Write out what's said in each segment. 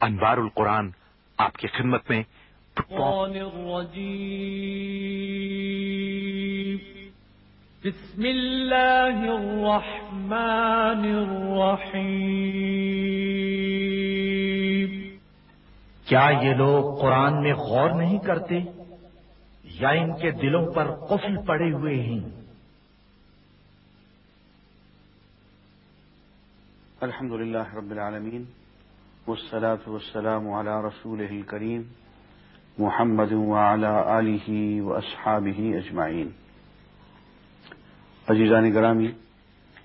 انوار القرآن آپ کی خدمت میں۔ بسم اللہ الرحمن الرحیم۔ کیا یہ لوگ قرآن میں غور نہیں کرتے؟ یا ان کے دلوں پر قفل پڑے ہوئے ہیں؟ الحمد للہ رب العالمین۔ والصلاة والسلام على رسوله الكريم محمد وعلى آله وأصحابه أجمعين. عزیزان گرامی،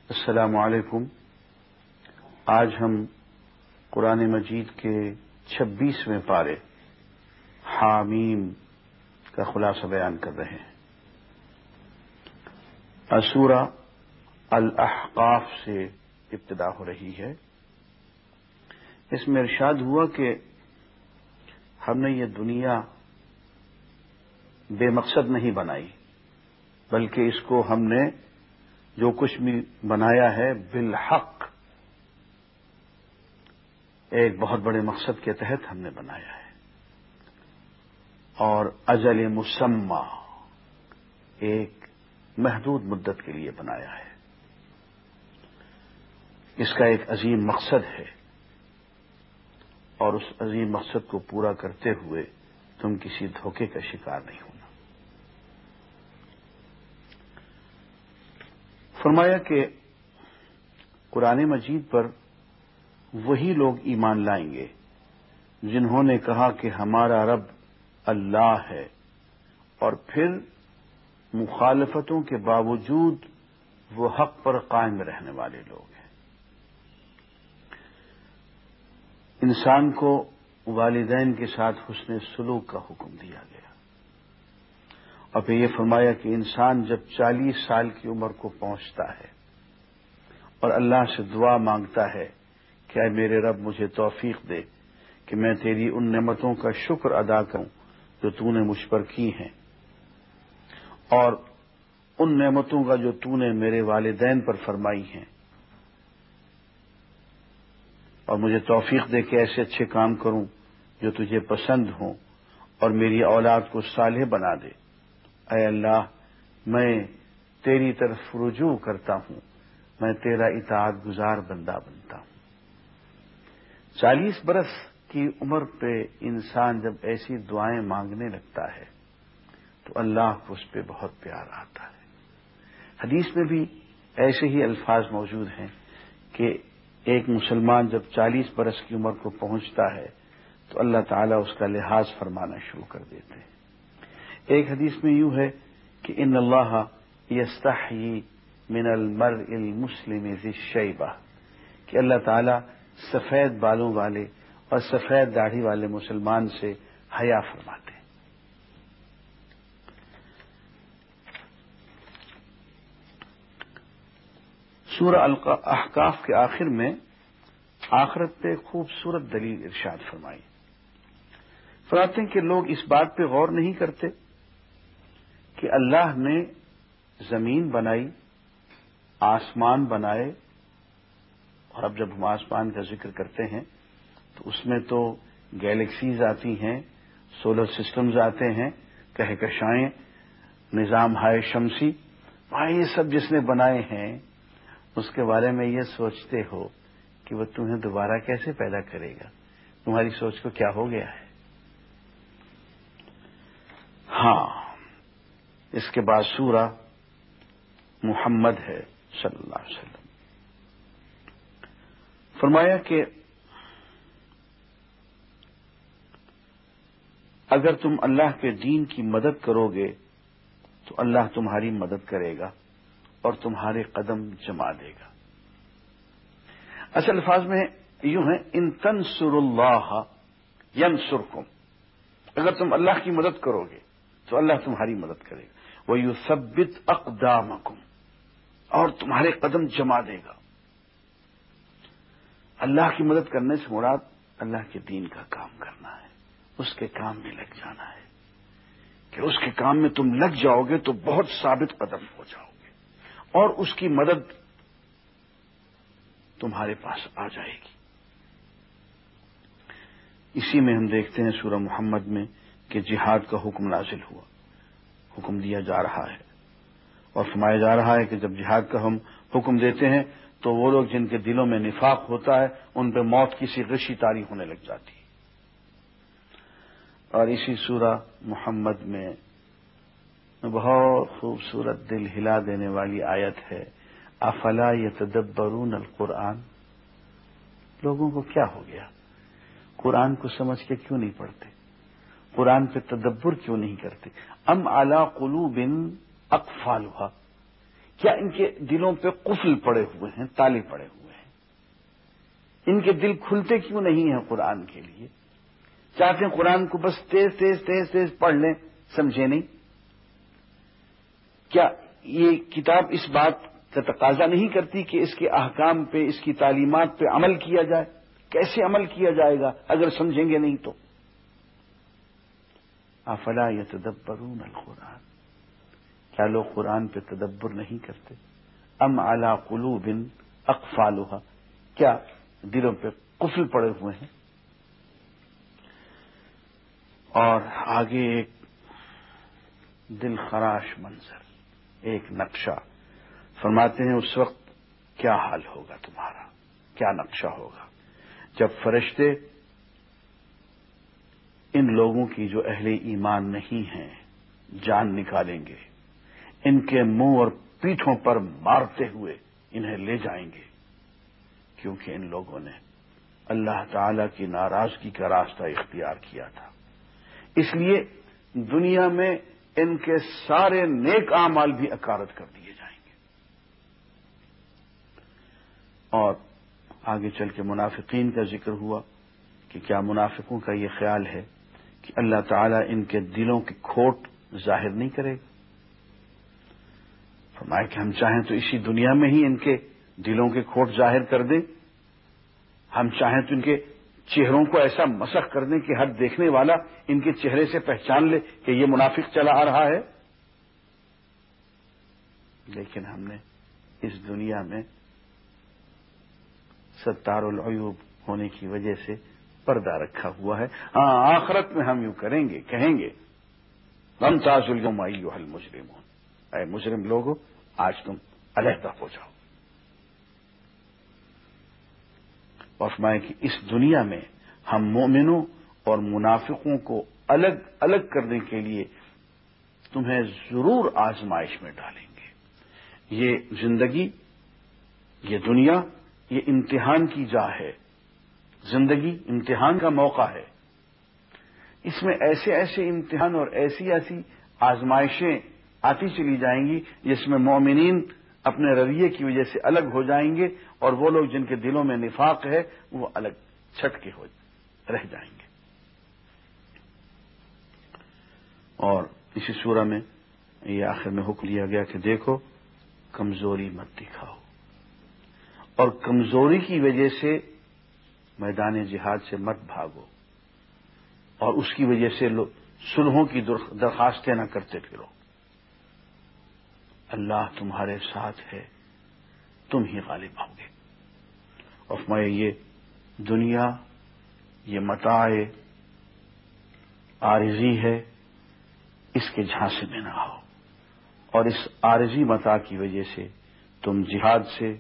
السلام علیکم. آج ہم قرآن مجید کے چھبیسویں پارے حامیم کا خلاصہ بیان کر رہے ہیں۔ اسورہ الاحقاف سے ابتدا ہو رہی ہے۔ اس میں ارشاد ہوا کہ ہم نے یہ دنیا بے مقصد نہیں بنائی، بلکہ اس کو ہم نے جو کچھ بھی بنایا ہے بالحق، ایک بہت بڑے مقصد کے تحت ہم نے بنایا ہے۔ اور اجل مسمہ ایک محدود مدت کے لیے بنایا ہے۔ اس کا ایک عظیم مقصد ہے۔ اور اس عظیم مقصد کو پورا کرتے ہوئے تم کسی دھوکے کا شکار نہیں ہونا۔ فرمایا کہ قرآن مجید پر وہی لوگ ایمان لائیں گے جنہوں نے کہا کہ ہمارا رب اللہ ہے اور پھر مخالفتوں کے باوجود وہ حق پر قائم رہنے والے لوگ ہیں انسان کو والدین کے ساتھ حسن سلوک کا حکم دیا گیا۔ اور پھر یہ فرمایا کہ انسان جب چالیس سال کی عمر کو پہنچتا ہے اور اللہ سے دعا مانگتا ہے کہ اے میرے رب مجھے توفیق دے کہ میں تیری ان نعمتوں کا شکر ادا کروں جو تو نے مجھ پر کی ہیں اور ان نعمتوں کا جو تو نے میرے والدین پر فرمائی ہیں اور مجھے توفیق دے کے ایسے اچھے کام کروں جو تجھے پسند ہوں اور میری اولاد کو صالح بنا دے۔ اے اللہ، میں تیری طرف رجوع کرتا ہوں۔ میں تیرا اطاعت گزار بندہ بنتا ہوں۔ چالیس برس کی عمر پہ انسان جب ایسی دعائیں مانگنے لگتا ہے، تو اللہ کو اس پہ بہت پیار آتا ہے۔ حدیث میں بھی ایسے ہی الفاظ موجود ہیں کہ ایک مسلمان جب چالیس برس کی عمر کو پہنچتا ہے، تو اللہ تعالیٰ اس کا لحاظ فرمانا شروع کر دیتے ہیں۔ ایک حدیث میں یوں ہے کہ ان اللہ یستحی من المر المسلم شیبہ کہ اللہ تعالیٰ سفید بالوں والے اور سفید داڑھی والے مسلمان سے حیا فرماتے ہیں۔ سورہ احکاف کے آخر میں آخرت پہ خوبصورت دلیل ارشاد فرمائی۔ فرماتے ہیں کہ لوگ اس بات پہ غور نہیں کرتے کہ اللہ نے زمین بنائی، آسمان بنائے، اور اب جب ہم آسمان کا ذکر کرتے ہیں تو اس میں تو گیلیکسیز آتی ہیں، سولر سسٹمز آتے ہیں، کہکشائیں، نظام ہائے شمسی وہاں یہ سب جس نے بنائے ہیں اس کے بارے میں یہ سوچتے ہو کہ وہ تمہیں دوبارہ کیسے پیدا کرے گا؟ تمہاری سوچ کو کیا ہو گیا ہے؟ ہاں اس کے بعد سورہ محمد ہے، صلی اللہ علیہ وسلم۔ فرمایا کہ اگر تم اللہ کے دین کی مدد کرو گے، تو اللہ تمہاری مدد کرے گا۔ اور تمہارے قدم جما دے گا۔ اصل الفاظ میں یوں ہے، ان تنسر اللہ ین اگر تم اللہ کی مدد کرو گے، تو اللہ تمہاری مدد کرے گا۔ وہ یو سبت اقدام اور تمہارے قدم جما دے گا۔ اللہ کی مدد کرنے سے مراد اللہ کے دین کا کام کرنا ہے۔ اس کے کام میں لگ جانا ہے۔ کہ اس کے کام میں تم لگ جاؤ گے تو بہت ثابت قدم ہو جاؤ۔ گے اور اس کی مدد تمہارے پاس آ جائے گی۔ اسی میں ہم دیکھتے ہیں سورہ محمد میں کہ جہاد کا حکم نازل ہوا، حکم دیا جا رہا ہے۔ اور فرمایا جا رہا ہے کہ جب جہاد کا ہم حکم دیتے ہیں تو وہ لوگ جن کے دلوں میں نفاق ہوتا ہے، ان پہ موت کسی غشی تاری ہونے لگ جاتی۔ ہے اور اسی سورہ محمد میں بہت خوبصورت دل ہلا دینے والی آیت ہے، افلا یتدبرون القرآن؟ لوگوں کو کیا ہو گیا؟ قرآن کو سمجھ کے کیوں نہیں پڑھتے؟ قرآن پہ تدبر کیوں نہیں کرتے؟ ام اعلی قلوب اقفال ہوا کیا ان کے دلوں پہ قفل پڑے ہوئے ہیں، تالے پڑے ہوئے ہیں؟ ان کے دل کھلتے کیوں نہیں ہیں قرآن کے لیے؟ چاہتے ہیں قرآن کو بس تیز تیز تیز تیز پڑھ لیں، سمجھے نہیں؟ کیا یہ کتاب اس بات کا تقاضا نہیں کرتی کہ اس کے احکام پہ، اس کی تعلیمات پہ عمل کیا جائے؟ کیسے عمل کیا جائے گا؟ اگر سمجھیں گے نہیں تو۔ افلا یا تدبرون القرآن؟ کیا لوگ قرآن پہ تدبر نہیں کرتے؟ ام اعلی قلو بن کیا دلوں پہ قفل پڑے ہوئے ہیں؟ اور آگے ایک دل خراش منظر۔ ایک نقشہ۔ فرماتے ہیں، اس وقت کیا حال ہوگا تمہارا؟ کیا نقشہ ہوگا؟ جب فرشتے ان لوگوں کی جو اہل ایمان نہیں ہیں، جان نکالیں گے، ان کے منہ اور پیٹھوں پر مارتے ہوئے انہیں لے جائیں گے، کیونکہ ان لوگوں نے اللہ تعالی کی ناراضگی کا راستہ اختیار کیا تھا۔ اس لیے دنیا میں ان کے سارے نیک اعمال بھی اکارت کر دیے جائیں گے۔ اور آگے چل کے منافقین کا ذکر ہوا کہ کیا منافقوں کا یہ خیال ہے کہ اللہ تعالیٰ ان کے دلوں کی کھوٹ ظاہر نہیں کرے گا۔ فرمائے کہ ہم چاہیں تو اسی دنیا میں ہی ان کے دلوں کے کھوٹ ظاہر کر دیں۔ ہم چاہیں تو ان کے چہروں کو ایسا مسخ کر دیں کہ ہر دیکھنے والا ان کے چہرے سے پہچان لے کہ یہ منافق چلا آ رہا ہے۔ لیکن ہم نے اس دنیا میں ستار العیوب ہونے کی وجہ سے پردہ رکھا ہوا ہے۔ ہاں آخرت میں ہم یوں کریں گے، کہیں گے ہم تاز الگمائی حل مجرم اے مجرم لوگوں آج تم علیحدہ ہو جاؤ۔ اور فرمائے کہ اس دنیا میں ہم مومنوں اور منافقوں کو الگ الگ کرنے کے لیے تمہیں ضرور آزمائش میں ڈالیں گے۔ یہ زندگی، یہ دنیا، یہ امتحان کی جا ہے۔ زندگی امتحان کا موقع ہے۔ اس میں ایسے ایسے امتحان اور ایسی ایسی آزمائشیں آتی چلی جائیں گی جس میں مومنین اپنے رویے کی وجہ سے الگ ہو جائیں گے اور وہ لوگ جن کے دلوں میں نفاق ہے، وہ الگ چھٹ کے ہو رہ جائیں گے۔ اور اسی سورہ میں یہ آخر میں حکم لیا گیا کہ دیکھو، کمزوری مت دکھاؤ۔ اور کمزوری کی وجہ سے میدان جہاد سے مت بھاگو۔ اور اس کی وجہ سے سلحوں کی درخواستیں نہ کرتے پھرو۔ اللہ تمہارے ساتھ ہے، تم ہی غالب ہوگے اور میں یہ دنیا، یہ متاع آرزی ہے، اس کے جھانسے میں نہ ہو اور اس آرزی متا کی وجہ سے تم جہاد سے،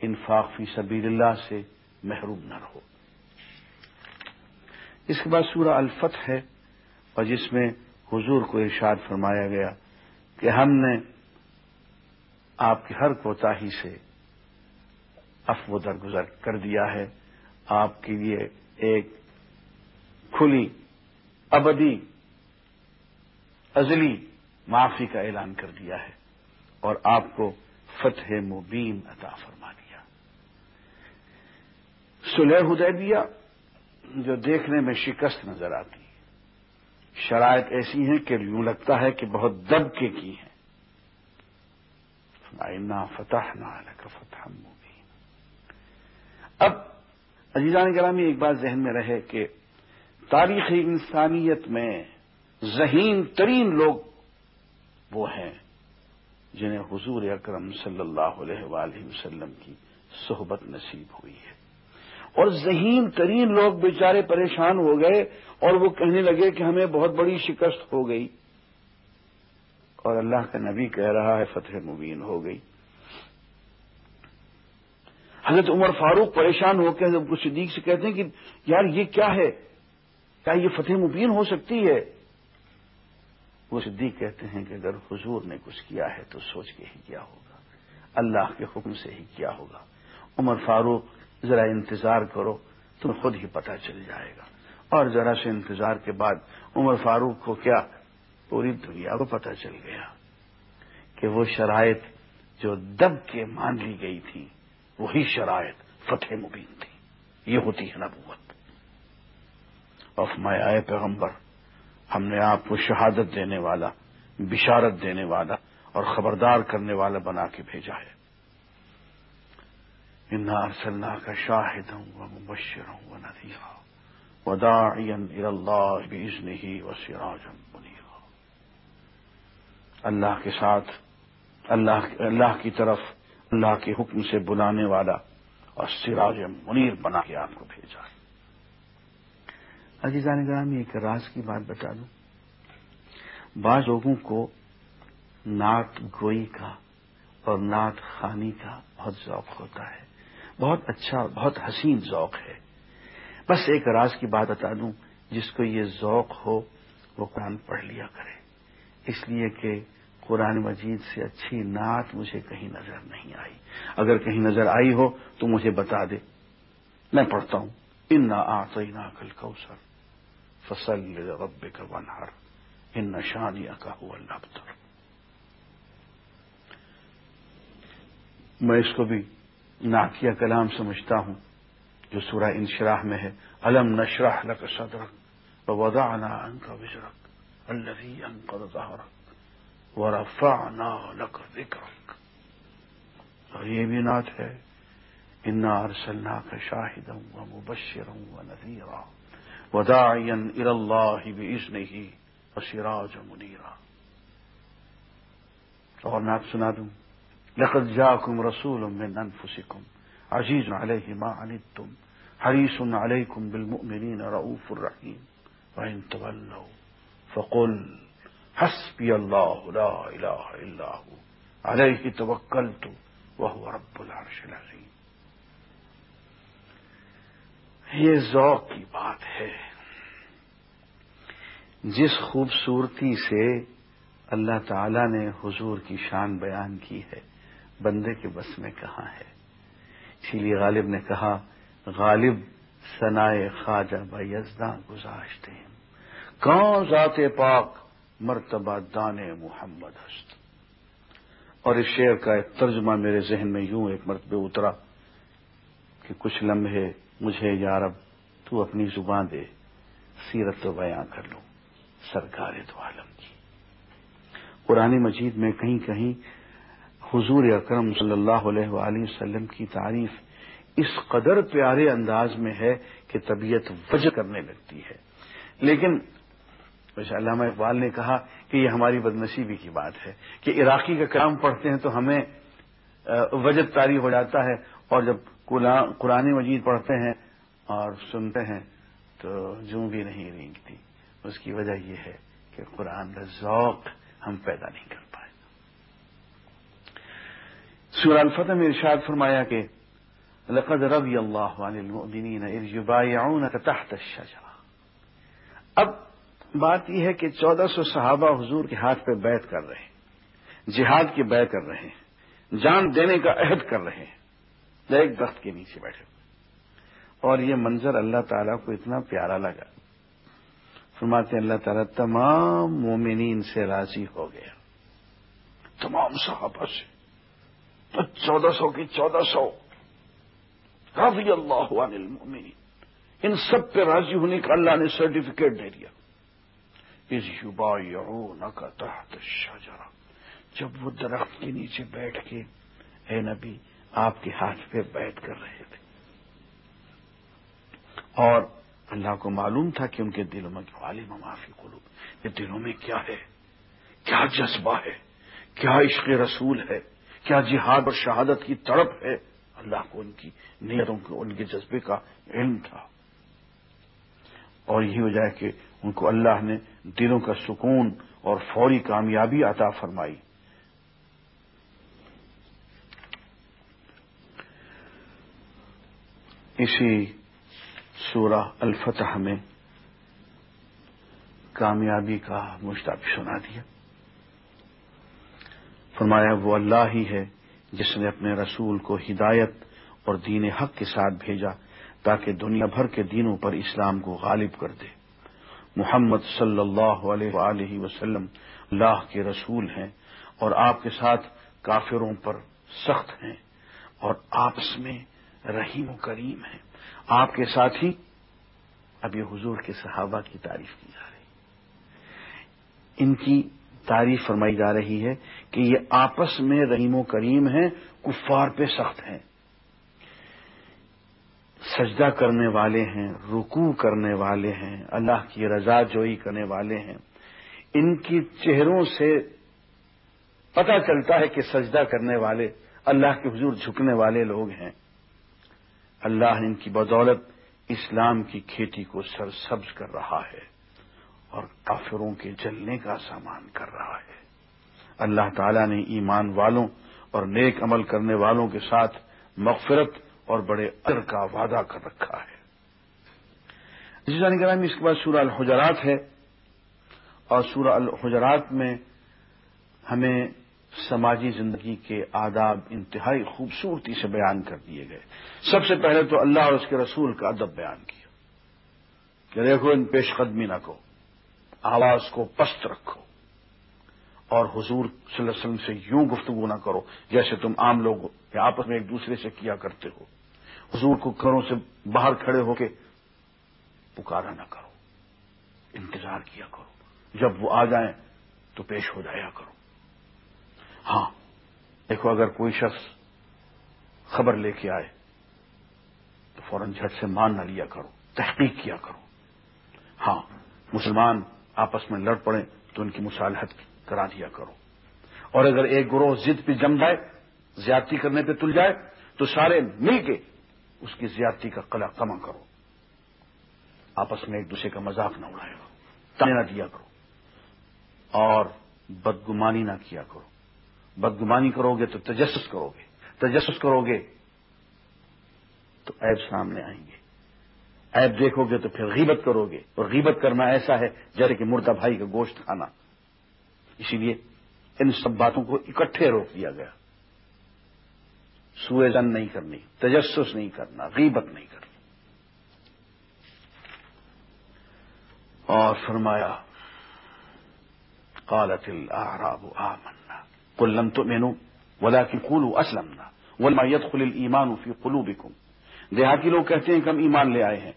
انفاق فی سبیل اللہ سے محروم نہ رہو۔ اس کے بعد سورہ الفت ہے، اور جس میں حضور کو ارشاد فرمایا گیا کہ ہم نے آپ کی ہر کوتا سے افو درگزر کر دیا ہے۔ آپ کے لیے ایک کھلی، ابدی، ازلی معافی کا اعلان کر دیا ہے اور آپ کو فتح مبین عطا فرما دیا۔ سلح حدیبیہ جو دیکھنے میں شکست نظر آتی، شرائط ایسی ہیں کہ یوں لگتا ہے کہ بہت دب کے کی ہیں۔ فتح نہ فتح مبین اب عزیزان گرامی ایک بات ذہن میں رہے کہ تاریخ انسانیت میں ذہین ترین لوگ وہ ہیں جنہیں حضور اکرم صلی اللہ علیہ وآلہ وسلم کی صحبت نصیب ہوئی ہے۔ اور ذہین ترین لوگ بیچارے پریشان ہو گئے اور وہ کہنے لگے کہ ہمیں بہت بڑی شکست ہو گئی۔ اور اللہ کا نبی کہہ رہا ہے، فتح مبین ہو گئی۔ حضرت عمر فاروق پریشان ہو کے حضرت صدیق سے کہتے ہیں کہ یار یہ کیا ہے؟ کیا یہ فتح مبین ہو سکتی ہے؟ وہ صدیق کہتے ہیں کہ اگر حضور نے کچھ کیا ہے تو سوچ کے ہی کیا ہوگا۔ اللہ کے حکم سے ہی کیا ہوگا۔ عمر فاروق، ذرا انتظار کرو، تمہیں خود ہی پتہ چل جائے گا۔ اور ذرا سے انتظار کے بعد عمر فاروق کو کیا پوری دنیا کو پتہ چل گیا کہ وہ شرائط جو دب کے مان لی گئی تھی، وہی شرائط فتح مبین تھی۔ یہ ہوتی ہے نبوت۔ اف میں آئے پیغمبر، ہم نے آپ کو شہادت دینے والا، بشارت دینے والا اور خبردار کرنے والا بنا کے بھیجا ہے۔ ان ارسلنا کا شاہد ہوں وہ مبشر ہوں وہ ندیہ وداعین اللہ بزن ہی و سراجم اللہ کے ساتھ، اللہ اللہ کی طرف، اللہ کے حکم سے بلانے والا اور سراج منیر بنا کے آپ کو بھیجا۔ عزیزان گرامی ایک راز کی بات بتا دوں۔ بعض لوگوں کو نعت گوئی کا اور نعت خانی کا بہت ذوق ہوتا ہے۔ بہت اچھا بہت حسین ذوق ہے۔ بس ایک راز کی بات بتا دوں، جس کو یہ ذوق ہو، وہ قرآن پڑھ لیا کرے۔ اس لیے کہ قرآن مجید سے اچھی نعت مجھے کہیں نظر نہیں آئی۔ اگر کہیں نظر آئی ہو تو مجھے بتا دے۔ میں پڑھتا ہوں۔ ان نہ آئی نہ کل کوسر فصل رب کا ونہر ان نشانیاں کا ہوا لبتر میں اس کو بھی ناکیہ کلام سمجھتا ہوں۔ جو سورہ انشراح میں ہے۔ الم نشرح لک صدرک ووضعنا عنك وزرك الذي انقض ظهرك ورفعنا لك ذكرك. اور یہ بھی نعت ہے. انا ارسلنا کا شاہدا و ارسلناك شاهدا ومبشرا ونذيرا وداعيا الى الله باذنه وسراجا منيرا. اور نعت سنا دوں. لقد جاءكم رسول من انفسكم عزيز عليه ما عنتم حريص عليكم بالمؤمنين رؤوف رحيم. وإن تولوا فقل حسبي الله لا إله إلا هو عليه توكلت وهو رب العرش العظيم یہ ذوق کی بات ہے۔ جس خوبصورتی سے اللہ تعالی نے حضور کی شان بیان کی ہے، بندے کے بس میں کہاں ہے؟ اسی لیے غالب نے کہا، غالب سنائے خواجہ یزداں گزاشتے ہیں۔ کہاں ذات پاک مرتبہ دان محمد ہست؟ اور اس شعر کا ایک ترجمہ میرے ذہن میں یوں ایک مرتبہ اترا کہ کچھ لمحے مجھے یارب تو اپنی زبان دے، سیرت و بیاں کر لوں، سرکار تو عالم کی۔ قرآن مجید میں کہیں کہیں حضور اکرم صلی اللہ علیہ وآلہ وسلم کی تعریف اس قدر پیارے انداز میں ہے کہ طبیعت وجہ کرنے لگتی ہے۔ لیکن ویسے علامہ اقبال نے کہا کہ یہ ہماری بدنصیبی کی بات ہے کہ عراقی کا کام پڑھتے ہیں تو ہمیں وجد تاری ہو جاتا ہے اور جب قرآن مجید پڑھتے ہیں اور سنتے ہیں تو جوں بھی نہیں رینگتی۔ اس کی وجہ یہ ہے کہ قرآن کا ذوق ہم پیدا نہیں کر پائے۔ سورہ الفتح میں ارشاد فرمایا کہ، لقد رضی اللہ عن المؤمنین اذ یبایعونک تحت الشجرہ۔ اب بات یہ ہے کہ چودہ سو صحابہ حضور کے ہاتھ پہ بیعت کر رہے ہیں، جہاد کی بیعت کر رہے ہیں، جان دینے کا عہد کر رہے ہیں، ایک درخت کے نیچے بیٹھے اور یہ منظر اللہ تعالیٰ کو اتنا پیارا لگا۔ فرماتے ہیں، اللہ تعالیٰ تمام مومنین سے راضی ہو گیا۔ تمام صحابہ سے۔ تو چودہ سو کی چودہ سو۔ رضی اللہ عن المؤمنین۔ ان سب پہ راضی ہونے کا اللہ نے سرٹیفکیٹ دے دیا۔ اس یبایعون کا تحت الشجرہ۔ جب وہ درخت کے نیچے بیٹھ کے اے نبی آپ کے ہاتھ پہ بیٹھ کر رہے تھے۔ اور اللہ کو معلوم تھا کہ ان کے دلوں میں عالم معافی قلوب۔ یہ دلوں میں کیا ہے؟ کیا جذبہ ہے؟ کیا عشق رسول ہے؟ کیا جہاد اور شہادت کی تڑپ ہے؟ اللہ کو ان کی نیتوں کے ان کے جذبے کا علم تھا۔ اور یہی وجہ ہے کہ ان کو اللہ نے دلوں کا سکون اور فوری کامیابی عطا فرمائی۔ اسی سورہ الفتح میں کامیابی کا مشتاق سنا دیا۔ فرمایا، وہ اللہ ہی ہے جس نے اپنے رسول کو ہدایت اور دین حق کے ساتھ بھیجا تاکہ دنیا بھر کے دینوں پر اسلام کو غالب کر دے۔ محمد صلی اللہ علیہ وآلہ وسلم اللہ کے رسول ہیں اور آپ کے ساتھ کافروں پر سخت ہیں اور آپس میں رحیم و کریم ہیں۔ آپ کے ساتھ ہی اب یہ حضور کے صحابہ کی تعریف کی جا رہی ان کی تعریف فرمائی جا رہی ہے کہ یہ آپس میں رحیم و کریم ہیں، کفار پہ سخت ہیں۔ سجدہ کرنے والے ہیں، رکوع کرنے والے ہیں، اللہ کی رضا جوئی کرنے والے ہیں۔ ان کی چہروں سے پتہ چلتا ہے کہ سجدہ کرنے والے، اللہ کے حضور جھکنے والے لوگ ہیں۔ اللہ ان کی بدولت اسلام کی کھیتی کو سرسبز کر رہا ہے اور کافروں کے جلنے کا سامان کر رہا ہے۔ اللہ تعالی نے ایمان والوں اور نیک عمل کرنے والوں کے ساتھ مغفرت اور بڑے ار کا وعدہ کر رکھا ہے۔ گرامی اس کے بعد سورہ الحجرات ہے۔ اور سورہ الحجرات میں ہمیں سماجی زندگی کے آداب انتہائی خوبصورتی سے بیان کر دیے گئے۔ سب سے پہلے تو اللہ اور اس کے رسول کا ادب بیان کیا۔ کہ دیکھو، ان پیش قدمی نہ کو، آواز کو پست رکھو۔ اور حضور صلی اللہ علیہ وسلم سے یوں گفتگو نہ کرو، جیسے تم عام لوگ آپس میں ایک دوسرے سے کیا کرتے ہو۔ حضور کو گھروں سے باہر کھڑے ہو کے پکارا نہ کرو، انتظار کیا کرو۔ جب وہ آ جائیں تو پیش ہو جایا کرو۔ ہاں دیکھو، اگر کوئی شخص خبر لے کے آئے تو فوراً جھٹ سے مان نہ لیا کرو، تحقیق کیا کرو۔ ہاں مسلمان آپس میں لڑ پڑے تو ان کی مصالحت کرا دیا کرو۔ اور اگر ایک گروہ ضد پہ جم جائے، زیادتی کرنے پہ تل جائے، تو سارے مل کے اس کی زیادتی کا قلع کما کرو۔ آپس میں ایک دوسرے کا مذاق نہ اڑائے گا۔ تانے نہ دیا کرو۔ اور بدگمانی نہ کیا کرو۔ بدگمانی کرو گے تو تجسس کرو گے تجسس کرو گے تو عیب سامنے آئیں گے۔ عیب دیکھو گے تو پھر غیبت کرو گے اور غیبت کرنا ایسا ہے جیسے کہ مردہ بھائی کا گوشت کھانا۔ اسی لیے ان سب باتوں کو اکٹھے روک دیا گیا۔ سوئے زن نہیں کرنی، تجسس نہیں کرنا، غیبت نہیں کرنی۔ اور فرمایا، قالت الاعراب آمنا۔ قل لم تؤمنوا ولكن قولوا اسلمنا۔ ولما يدخل الايمان في قلوبكم۔ دیہاتی لوگ کہتے ہیں کہ ہم ایمان لے آئے ہیں۔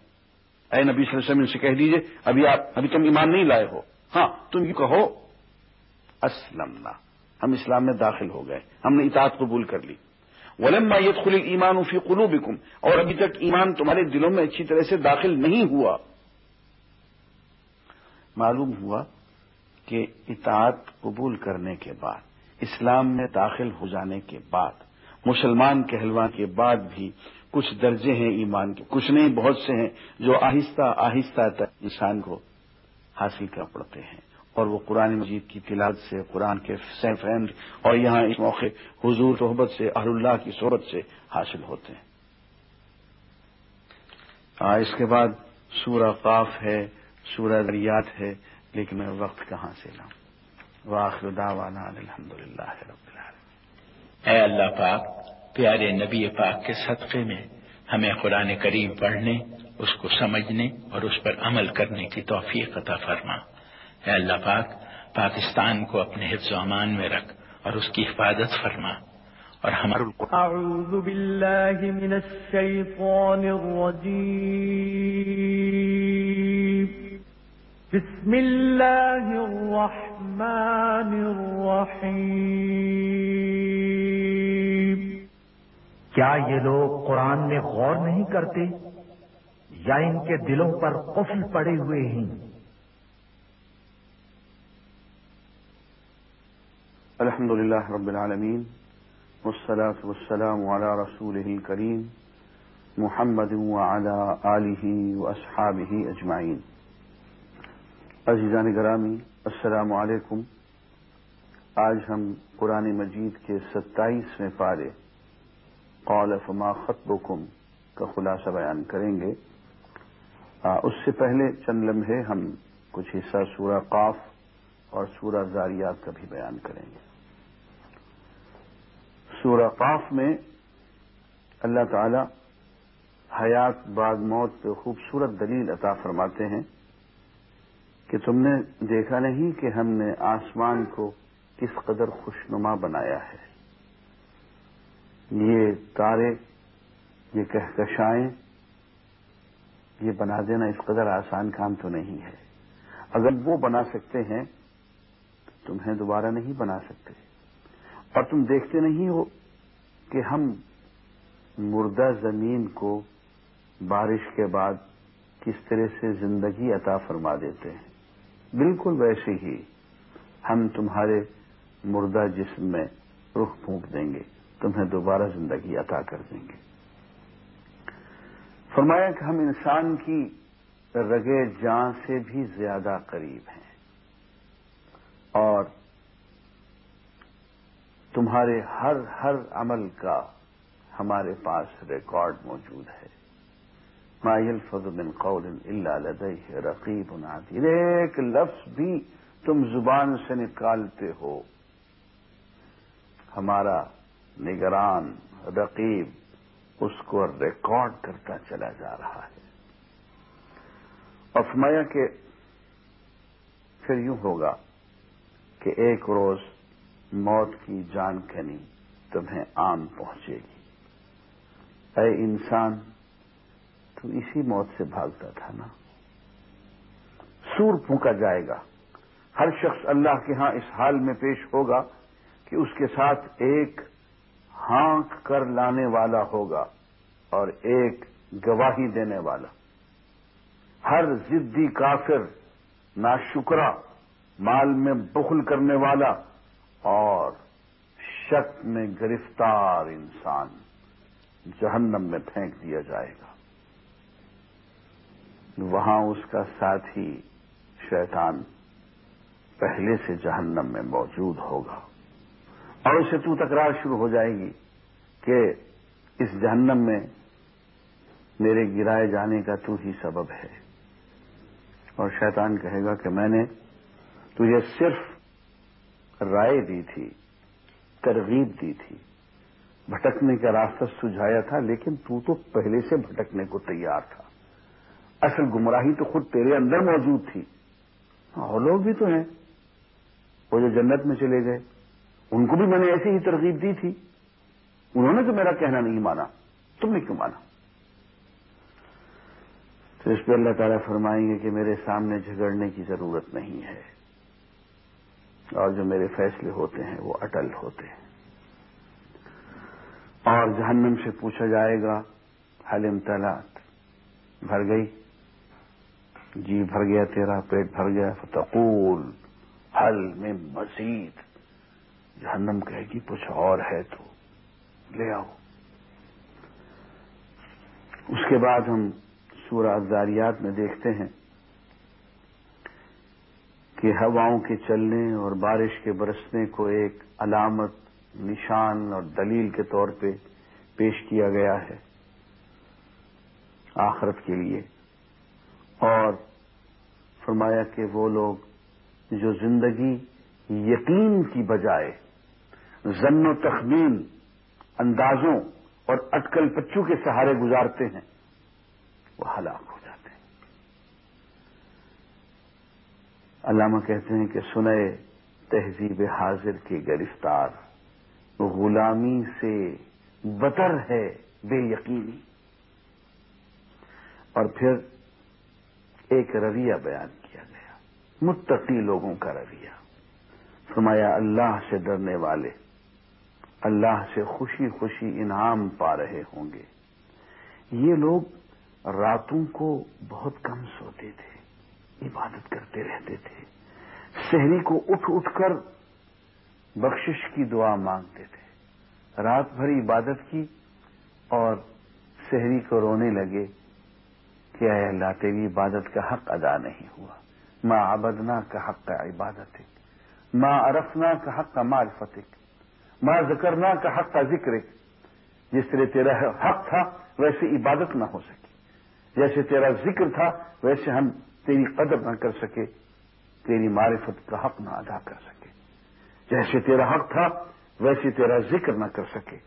اے نبی صلی اللہ علیہ وسلم سے کہہ دیجیے، ابھی آپ، ابھی تم ایمان نہیں لائے ہو۔ ہاں تم یہ کہو، اسلمنا۔ ہم اسلام میں داخل ہو گئے۔ ہم نے اطاعت قبول کر لی۔ ولما يدخل الايمان في قلوبكم اور ابھی تک ایمان تمہارے دلوں میں اچھی طرح سے داخل نہیں ہوا۔ معلوم ہوا کہ اطاعت قبول کرنے کے بعد، اسلام میں داخل ہو جانے کے بعد، مسلمان کہلوا کے بعد بھی کچھ درجے ہیں ایمان کے، کچھ نہیں، بہت سے ہیں جو آہستہ آہستہ تک انسان کو حاصل کر پڑتے ہیں۔ اور وہ قرآن مجید کی تلاج سے، قرآن کے فہم اور یہاں اس موقع حضور صحبت سے، اہل اللہ کی صحبت سے حاصل ہوتے ہیں۔ اس کے بعد سورہ قاف ہے، سورہ دریات ہے، لیکن میں وقت کہاں سے لاؤں؟ واخر دعوانا الحمد للہ رب العالمین۔ اے اللہ پاک، پیارے نبی پاک کے صدقے میں ہمیں قرآن کریم پڑھنے، اس کو سمجھنے اور اس پر عمل کرنے کی توفیق عطا فرما۔ اے اللہ پاک پاکستان کو اپنے حفظ و امان میں رکھ اور اس کی حفاظت فرما اور ہمارا أعوذ بالله من الشيطان الرجيم بسم الله الرحمن الرحيم کیا یہ لوگ قرآن میں غور نہیں کرتے؟ یا ان کے دلوں پر قفل پڑے ہوئے ہیں؟ الحمد لله رب العالمين والصلاة والسلام على رسوله الكريم محمد وعلى آله وأصحابه أجمعين عزیزان گرامی، السلام علیکم۔ آج ہم قرآن مجید کے ستائیسویں پارے قول فما خطبكم کا خلاصہ بیان کریں گے۔ اس سے پہلے چند لمحے ہم کچھ حصہ سورہ قاف اور سورہ زاریات کا بھی بیان کریں گے۔ سورہ قاف میں اللہ تعالی حیات بعد موت پہ خوبصورت دلیل عطا فرماتے ہیں کہ تم نے دیکھا نہیں کہ ہم نے آسمان کو کس قدر خوشنما بنایا ہے۔ یہ تارے، یہ کہکشائیں، یہ بنا دینا اس قدر آسان کام تو نہیں ہے۔ اگر وہ بنا سکتے ہیں تمہیں دوبارہ نہیں بنا سکتے۔ اور تم دیکھتے نہیں ہو کہ ہم مردہ زمین کو بارش کے بعد کس طرح سے زندگی عطا فرما دیتے ہیں۔ بالکل ویسے ہی ہم تمہارے مردہ جسم میں رخ پھونک دیں گے، تمہیں دوبارہ زندگی عطا کر دیں گے۔ فرمایا کہ ہم انسان کی رگے جان سے بھی زیادہ قریب ہیں۔ اور تمہارے ہر ہر عمل کا ہمارے پاس ریکارڈ موجود ہے۔ مائل فض بن قول اللہ لدئی رقیب نادر ایک لفظ بھی تم زبان سے نکالتے ہو۔ ہمارا نگران رقیب اس کو ریکارڈ کرتا چلا جا رہا ہے۔ افمایا کہ پھر یوں ہوگا۔ کہ ایک روز موت کی جان کنی تمہیں عام پہنچے گی۔ اے انسان، تو اسی موت سے بھاگتا تھا نا؟ سور پھونکا جائے گا۔ ہر شخص اللہ کے ہاں اس حال میں پیش ہوگا کہ اس کے ساتھ ایک ہانک کر لانے والا ہوگا اور ایک گواہی دینے والا۔ ہر ضدی کافر ناشکرا مال میں بخل کرنے والا اور شک میں گرفتار انسان جہنم میں پھینک دیا جائے گا۔ وہاں اس کا ساتھی شیطان پہلے سے جہنم میں موجود ہوگا۔ اور اسے تو تکرار شروع ہو جائے گی کہ اس جہنم میں میرے گرائے جانے کا تو ہی سبب ہے۔ اور شیطان کہے گا کہ میں نے تجھے صرف رائے دی تھی، ترغیب دی تھی۔ بھٹکنے کا راستہ سجھایا تھا، لیکن تو تو پہلے سے بھٹکنے کو تیار تھا۔ اصل گمراہی تو خود تیرے اندر موجود تھی۔ اور لوگ بھی تو ہیں۔ وہ جو جنت میں چلے گئے، ان کو بھی میں نے ایسی ہی ترغیب دی تھی۔ انہوں نے تو میرا کہنا نہیں مانا۔ تم نے کیوں مانا؟ تو اس پہ اللہ تعالیٰ فرمائیں گے کہ میرے سامنے جھگڑنے کی ضرورت نہیں ہے۔ اور جو میرے فیصلے ہوتے ہیں وہ اٹل ہوتے ہیں۔ اور جہنم سے پوچھا جائے گا حل امتلات بھر گئی۔ جی بھر گیا، تیرا پیٹ بھر گیا۔ فتقول حل میں مزید؟ جہنم کہے گی، کچھ اور ہے تو لے آؤ۔ اس کے بعد ہم سورہ ازاریات میں دیکھتے ہیں۔ کہ ہواؤں کے چلنے اور بارش کے برسنے کو ایک علامت، نشان اور دلیل کے طور پہ پیش کیا گیا ہے آخرت کے لیے۔ اور فرمایا کہ وہ لوگ جو زندگی یقین کی بجائے زن و تخمین اندازوں اور اٹکل پچو کے سہارے گزارتے ہیں، وہ ہلاک ہو علامہ کہتے ہیں کہ سنئے تہذیب حاضر کی گرفتار غلامی سے بتر ہے بے یقینی۔ اور پھر ایک رویہ بیان کیا گیا۔ متقی لوگوں کا رویہ۔ فرمایا، اللہ سے ڈرنے والے، اللہ سے خوشی خوشی انعام پا رہے ہوں گے۔ یہ لوگ راتوں کو بہت کم سوتے تھے۔ عبادت کرتے رہتے تھے۔ شہری کو اٹھ اٹھ کر بخشش کی دعا مانگتے تھے۔ رات بھر عبادت کی اور شہری کو رونے لگے کہ اے اللہ، تیری عبادت کا حق ادا نہیں ہوا۔ ماں ابدنا کا حق کا عبادت ماں ارفنا کا حق کا معرفتک ماں ذکرنا کا حق کا ذکر جس طرح تیرا حق تھا، ویسے عبادت نہ ہو سکی۔ جیسے تیرا ذکر تھا، ویسے ہم تیری قدر نہ کر سکے، تیری معرفت کا حق نہ ادا کر سکے۔ جیسے تیرا حق تھا، ویسے تیرا ذکر نہ کر سکے۔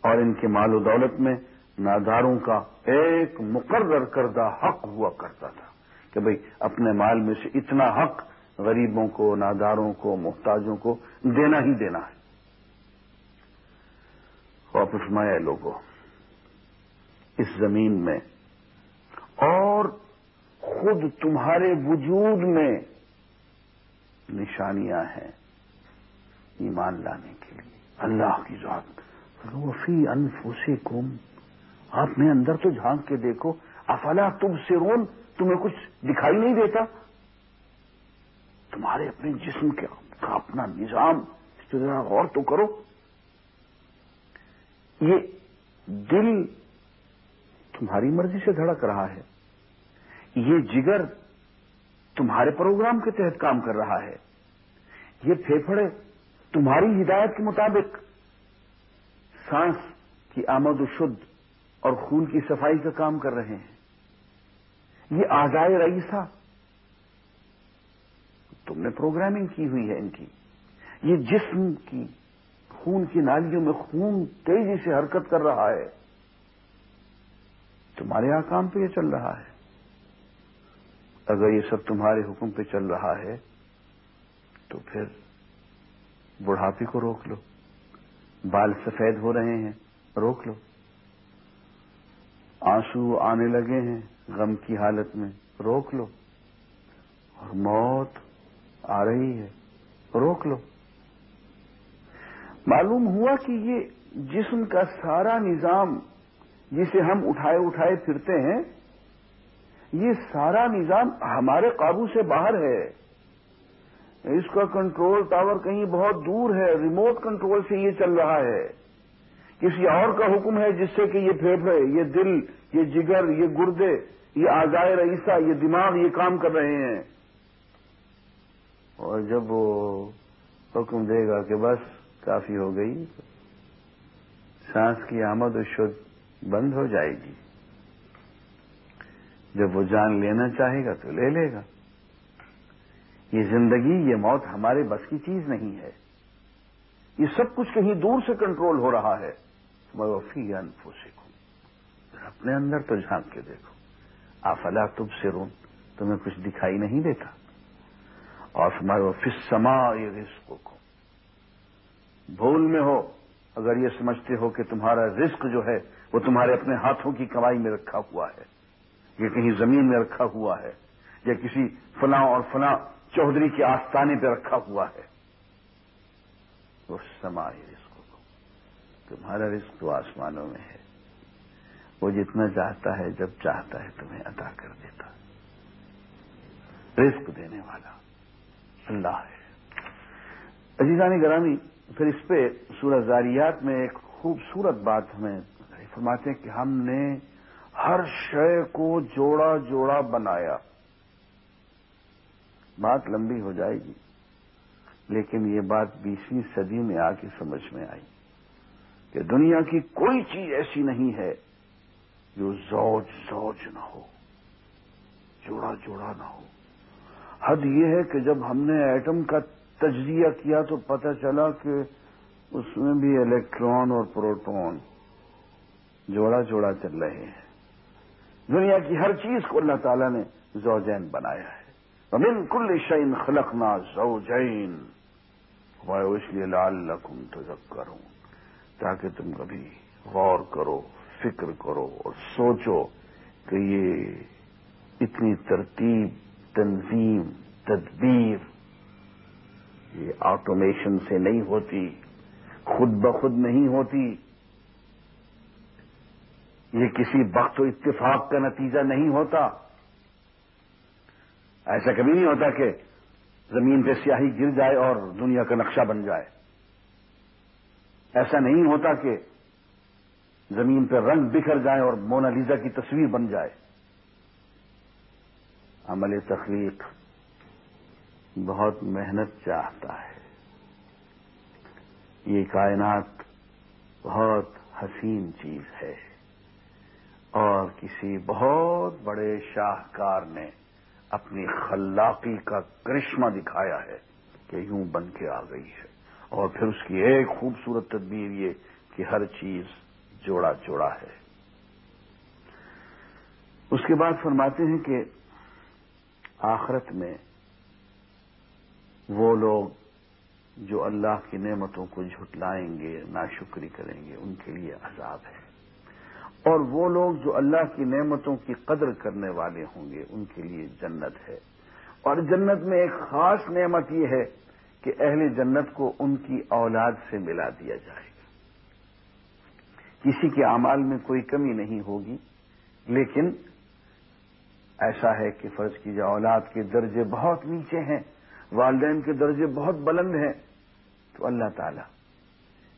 اور ان کے مال و دولت میں ناداروں کا ایک مقرر کردہ حق ہوا کرتا تھا کہ بھئی اپنے مال میں سے اتنا حق غریبوں کو، ناداروں کو، محتاجوں کو دینا ہی دینا ہے۔ خوف فرمایا لوگوں، اس زمین میں خود تمہارے وجود میں نشانیاں ہیں ایمان لانے کے لیے۔ اللہ کی ذات۔ روفی انفوسی کم آپ میں اندر تو جھانک کے دیکھو۔ افلا تم سے رون تمہیں کچھ دکھائی نہیں دیتا؟ تمہارے اپنے جسم کا اپنا نظام غور تو کرو۔ یہ دل تمہاری مرضی سے دھڑک رہا ہے۔ یہ جگر تمہارے پروگرام کے تحت کام کر رہا ہے۔ یہ پھیپھڑے تمہاری ہدایت کے مطابق۔ سانس کی آمد و شدھ اور خون کی صفائی کا کام کر رہے ہیں۔ یہ آزائے رئیسا تم نے پروگرامنگ کی ہوئی ہے ان کی۔ یہ جسم کی خون کی نالیوں میں خون تیزی سے حرکت کر رہا ہے۔ تمہارے یہاں کام پہ یہ چل رہا ہے۔ اگر یہ سب تمہارے حکم پہ چل رہا ہے، تو پھر بڑھاپے کو روک لو۔ بال سفید ہو رہے ہیں، روک لو۔ آنسو آنے لگے ہیں غم کی حالت میں، روک لو۔ اور موت آ رہی ہے، روک لو۔ معلوم ہوا کہ یہ جسم کا سارا نظام جسے ہم اٹھائے اٹھائے پھرتے ہیں یہ سارا نظام ہمارے قابو سے باہر ہے۔ اس کا کنٹرول ٹاور کہیں بہت دور ہے، ریموٹ کنٹرول سے یہ چل رہا ہے۔ کسی اور کا حکم ہے جس سے کہ یہ پھیپھڑے، یہ دل، یہ جگر، یہ گردے، یہ آزائے رئیسا یہ دماغ، یہ کام کر رہے ہیں۔ اور جب وہ حکم دے گا کہ بس کافی ہو گئی، سانس کی آمد و شدھ بند ہو جائے گی۔ جب وہ جان لینا چاہے گا تو لے لے گا۔ یہ زندگی، یہ موت ہمارے بس کی چیز نہیں ہے۔ یہ سب کچھ کہیں دور سے کنٹرول ہو رہا ہے۔ میں وفی انفو اپنے اندر تو جھانک کے دیکھو۔ آفلا تب سے رون تمہیں کچھ دکھائی نہیں دیتا۔ اور تمہارے وفی سما یہ رزق کو بھول میں ہو۔ اگر یہ سمجھتے ہو کہ تمہارا رزق جو ہے، وہ تمہارے اپنے ہاتھوں کی کمائی میں رکھا ہوا ہے۔ یہ کہیں زمین میں رکھا ہوا ہے یا کسی فلاں اور فلاں چودھری کے آستانے پہ رکھا ہوا ہے۔ وہ سما رزق کو، تمہارا رزق تو آسمانوں میں ہے۔ وہ جتنا چاہتا ہے، جب چاہتا ہے، تمہیں عطا کر دیتا۔ رزق دینے والا اللہ ہے۔ عزیزانی گرامی، پھر اس پہ سورہ زاریات میں ایک خوبصورت بات ہمیں فرماتے ہیں کہ ہم نے ہر شے کو جوڑا جوڑا بنایا۔ بات لمبی ہو جائے گی، لیکن یہ بات بیسویں صدی میں آ کے سمجھ میں آئی کہ دنیا کی کوئی چیز ایسی نہیں ہے جو زوج زوج نہ ہو، جوڑا جوڑا نہ ہو۔ حد یہ ہے کہ جب ہم نے ایٹم کا تجزیہ کیا تو پتہ چلا کہ اس میں بھی الیکٹران اور پروٹون جوڑا جوڑا چل رہے ہیں۔ دنیا کی ہر چیز کو اللہ تعالیٰ نے زوجین بنایا ہے۔ امن کل شعین خلقنا زوجین۔ اس لیے لال لکھوں تو کروں تاکہ تم کبھی غور کرو، فکر کرو اور سوچو کہ یہ اتنی ترتیب، تنظیم، تدبیر، یہ آٹومیشن سے نہیں ہوتی، خود بخود نہیں ہوتی۔ یہ کسی وقت و اتفاق کا نتیجہ نہیں ہوتا۔ ایسا کبھی نہیں ہوتا کہ زمین پہ سیاہی گر جائے اور دنیا کا نقشہ بن جائے۔ ایسا نہیں ہوتا کہ زمین پہ رنگ بکھر جائے اور مونالیزا کی تصویر بن جائے۔ عمل تخلیق بہت محنت چاہتا ہے۔ یہ کائنات بہت حسین چیز ہے۔ اور کسی بہت بڑے شاہکار نے اپنی خلاقی کا کرشمہ دکھایا ہے کہ یوں بن کے آ گئی ہے۔ اور پھر اس کی ایک خوبصورت تدبیر یہ کہ ہر چیز جوڑا جوڑا ہے۔ اس کے بعد فرماتے ہیں کہ آخرت میں وہ لوگ جو اللہ کی نعمتوں کو جھٹلائیں گے، ناشکری کریں گے، ان کے لیے عذاب ہے۔ اور وہ لوگ جو اللہ کی نعمتوں کی قدر کرنے والے ہوں گے، ان کے لیے جنت ہے۔ اور جنت میں ایک خاص نعمت یہ ہے کہ اہل جنت کو ان کی اولاد سے ملا دیا جائے گا۔ کسی کے اعمال میں کوئی کمی نہیں ہوگی، لیکن ایسا ہے کہ فرض کی جائے اولاد کے درجے بہت نیچے ہیں، والدین کے درجے بہت بلند ہیں، تو اللہ تعالی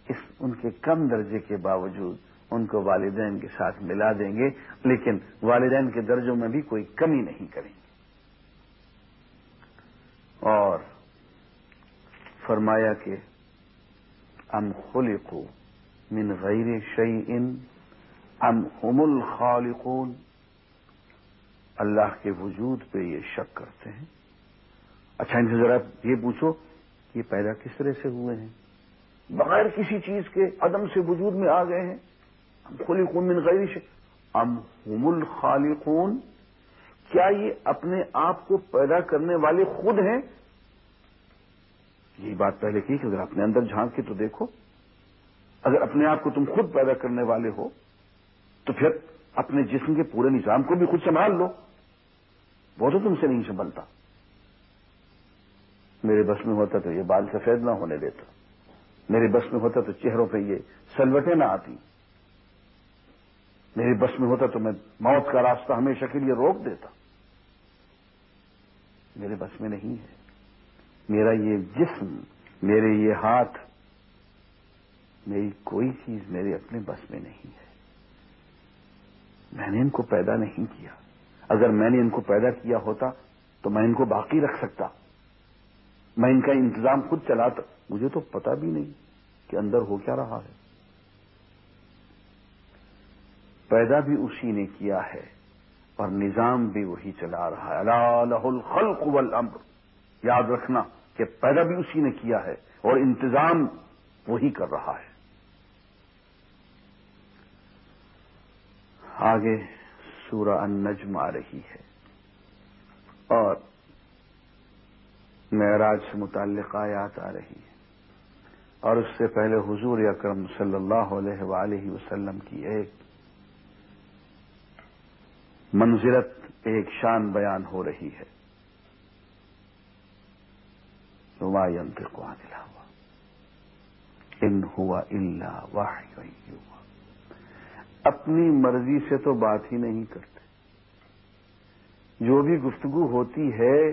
اس ان کے کم درجے کے باوجود ان کو والدین کے ساتھ ملا دیں گے، لیکن والدین کے درجوں میں بھی کوئی کمی نہیں کریں گے۔ اور فرمایا کہ، ام خلقو من غیر شعی ان ام ہم الخالقون۔ اللہ کے وجود پہ یہ شک کرتے ہیں۔ اچھا ان سے ذرا یہ پوچھو کہ یہ پیدا کس طرح سے ہوئے ہیں؟ بغیر کسی چیز کے عدم سے وجود میں آ گئے ہیں؟ خلقون من غیر ام ہم الخالقون؟ کیا یہ اپنے آپ کو پیدا کرنے والے خود ہیں؟ یہی بات پہلے کی کہ اگر اپنے اندر جھانک کے تو دیکھو۔ اگر اپنے آپ کو تم خود پیدا کرنے والے ہو، تو پھر اپنے جسم کے پورے نظام کو بھی خود سنبھال لو۔ وہ تو تم سے نہیں سنبھلتا۔ میرے بس میں ہوتا تو یہ بال سفید نہ ہونے دیتا۔ میرے بس میں ہوتا تو چہروں پہ یہ سلوٹیں نہ آتی۔ میرے بس میں ہوتا تو میں موت کا راستہ ہمیشہ کے لیے روک دیتا۔ میرے بس میں نہیں ہے۔ میرا یہ جسم، میرے یہ ہاتھ، میری کوئی چیز میرے اپنے بس میں نہیں ہے۔ میں نے ان کو پیدا نہیں کیا۔ اگر میں نے ان کو پیدا کیا ہوتا تو میں ان کو باقی رکھ سکتا۔ میں ان کا انتظام خود چلاتا۔ مجھے تو پتا بھی نہیں کہ اندر ہو کیا رہا ہے۔ پیدا بھی اسی نے کیا ہے اور نظام بھی وہی چلا رہا ہے۔ اللہ الخلق والامر۔ یاد رکھنا کہ پیدا بھی اسی نے کیا ہے اور انتظام وہی کر رہا ہے۔ آگے سورہ النجم آ رہی ہے۔ اور معراج سے متعلق آیات آ رہی ہے اور اس سے پہلے حضور اکرم صلی اللہ علیہ وآلہ وسلم کی ایک منزلت ایک شان بیان ہو رہی ہے۔ وما ينطق عن ان ہوا اللہ واہ اپنی مرضی سے تو بات ہی نہیں کرتے۔ جو بھی گفتگو ہوتی ہے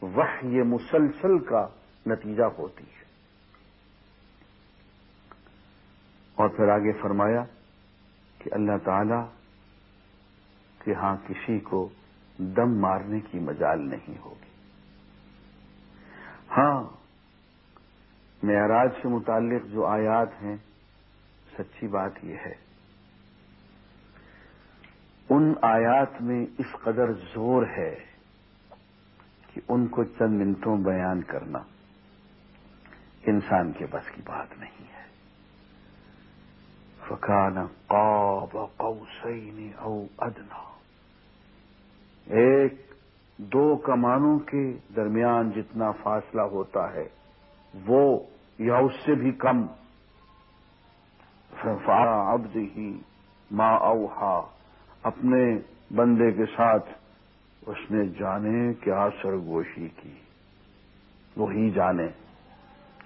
وہ یہ مسلسل کا نتیجہ ہوتی ہے۔ اور پھر آگے فرمایا کہ اللہ تعالی کہ ہاں کسی کو دم مارنے کی مجال نہیں ہوگی۔ ہاں معراج سے متعلق جو آیات ہیں، سچی بات یہ ہے، ان آیات میں اس قدر زور ہے کہ ان کو چند منٹوں بیان کرنا انسان کے بس کی بات نہیں ہے۔ فکان قاب قوسین او ادنا ایک دو کمانوں کے درمیان جتنا فاصلہ ہوتا ہے، وہ یا اس سے بھی کم۔ عبد ہی ماں اوہا اپنے بندے کے ساتھ اس نے جانے کیا سرگوشی کی۔ وہی جانے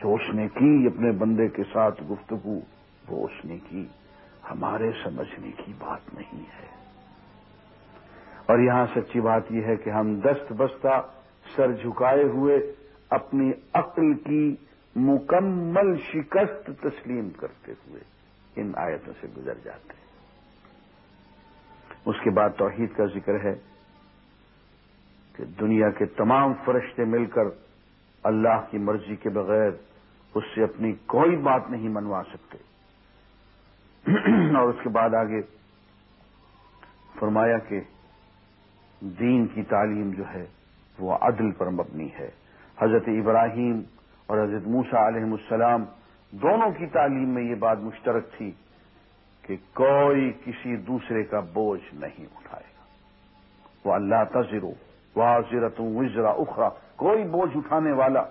جو اس نے کی، اپنے بندے کے ساتھ گفتگو وہ اس نے کی۔ ہمارے سمجھنے کی بات نہیں ہے۔ اور یہاں سچی بات یہ ہے کہ ہم دست بستہ سر جھکائے ہوئے اپنی عقل کی مکمل شکست تسلیم کرتے ہوئے ان آیتوں سے گزر جاتے ہیں۔ اس کے بعد توحید کا ذکر ہے کہ دنیا کے تمام فرشتے مل کر اللہ کی مرضی کے بغیر اس سے اپنی کوئی بات نہیں منوا سکتے۔ اور اس کے بعد آگے فرمایا کہ دین کی تعلیم جو ہے وہ عدل پر مبنی ہے۔ حضرت ابراہیم اور حضرت موسا علیہ السلام دونوں کی تعلیم میں یہ بات مشترک تھی کہ کوئی کسی دوسرے کا بوجھ نہیں اٹھائے گا۔ وہ اللہ تذرو واضرتوں وزرا اخرا کوئی بوجھ اٹھانے والا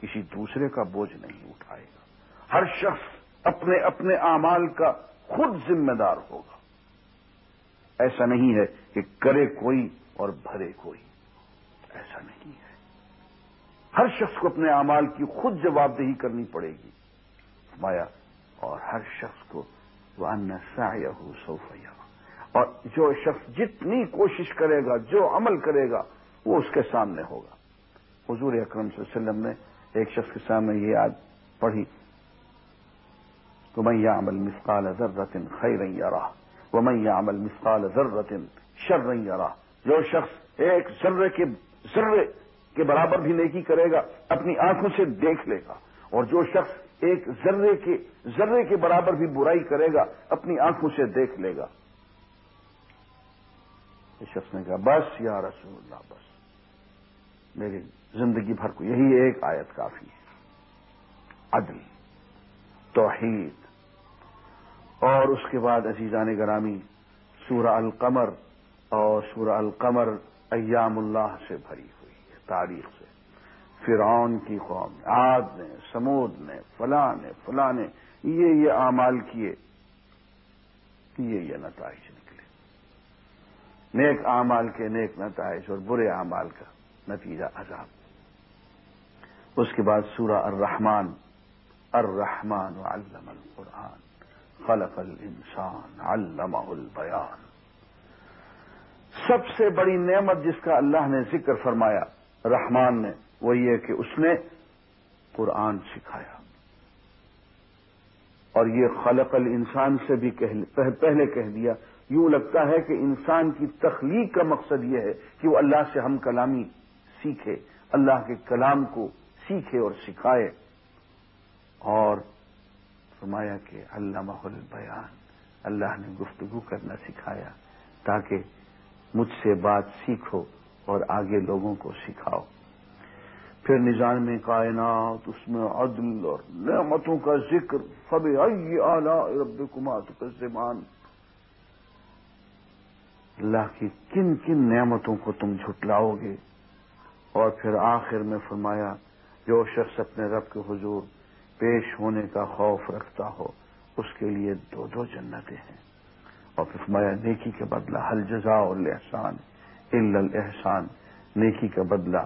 کسی دوسرے کا بوجھ نہیں اٹھائے گا۔ ہر شخص اپنے اپنے اعمال کا خود ذمہ دار ہوگا۔ ایسا نہیں ہے کہ کرے کوئی اور بھرے کوئی۔ ایسا نہیں ہے۔ ہر شخص کو اپنے اعمال کی خود جواب دہی کرنی پڑے گی۔ مایا اور ہر شخص کو وہ ان سایہ سوفیا اور جو شخص جتنی کوشش کرے گا، جو عمل کرے گا، وہ اس کے سامنے ہوگا۔ حضور اکرم صلی اللہ علیہ وسلم نے ایک شخص کے سامنے یہ یاد پڑھی، تو میں یا عمل مسقال ذرتن خیر راہ وہ میں یا عمل مسقال ذرتن شر راہ جو شخص ایک ذرے کے ذرے کے برابر بھی نیکی کرے گا، اپنی آنکھوں سے دیکھ لے گا۔ اور جو شخص ایک ذرے کے ذرے کے برابر بھی برائی کرے گا، اپنی آنکھوں سے دیکھ لے گا۔ اس شخص نے کہا، بس یا رسول اللہ، بس۔ میری زندگی بھر کو یہی ایک آیت کافی ہے۔ عدل، توحید۔ اور اس کے بعد عزیزان گرامی، سورہ القمر اور سورہ القمر ایام اللہ سے بھری ہوئی ہے، تاریخ سے۔ فرعون کی قوم آد نے، سمود نے، فلاں نے فلاں نے، یہ یہ اعمال کیے یہ یہ نتائج نکلے۔ نیک اعمال کے نیک نتائج اور برے اعمال کا نتیجہ عذاب۔ اس کے بعد سورہ الرحمن الرحمن علم القرآن، خلق الانسان علمہ البیان۔ سب سے بڑی نعمت جس کا اللہ نے ذکر فرمایا، رحمان نے، وہ یہ کہ اس نے قرآن سکھایا۔ اور یہ خلق الانسان سے بھی پہلے کہہ دیا۔ یوں لگتا ہے کہ انسان کی تخلیق کا مقصد یہ ہے کہ وہ اللہ سے ہم کلامی سیکھے، اللہ کے کلام کو سیکھے اور سکھائے۔ اور فرمایا کہ اللہ البیان، اللہ نے گفتگو کرنا سکھایا تاکہ مجھ سے بات سیکھو اور آگے لوگوں کو سکھاؤ۔ پھر نظام میں کائنات، اس میں عدل اور نعمتوں کا ذکر۔ فب اعلی رب کمات اللہ کی کن کن نعمتوں کو تم جھٹلاؤ گے؟ اور پھر آخر میں فرمایا، جو شخص اپنے رب کے حضور پیش ہونے کا خوف رکھتا ہو، اس کے لیے دو دو جنتیں ہیں۔ اور فرمایا، نیکی کا بدلہ حل جزا اور احسان الاحسان، نیکی کا بدلہ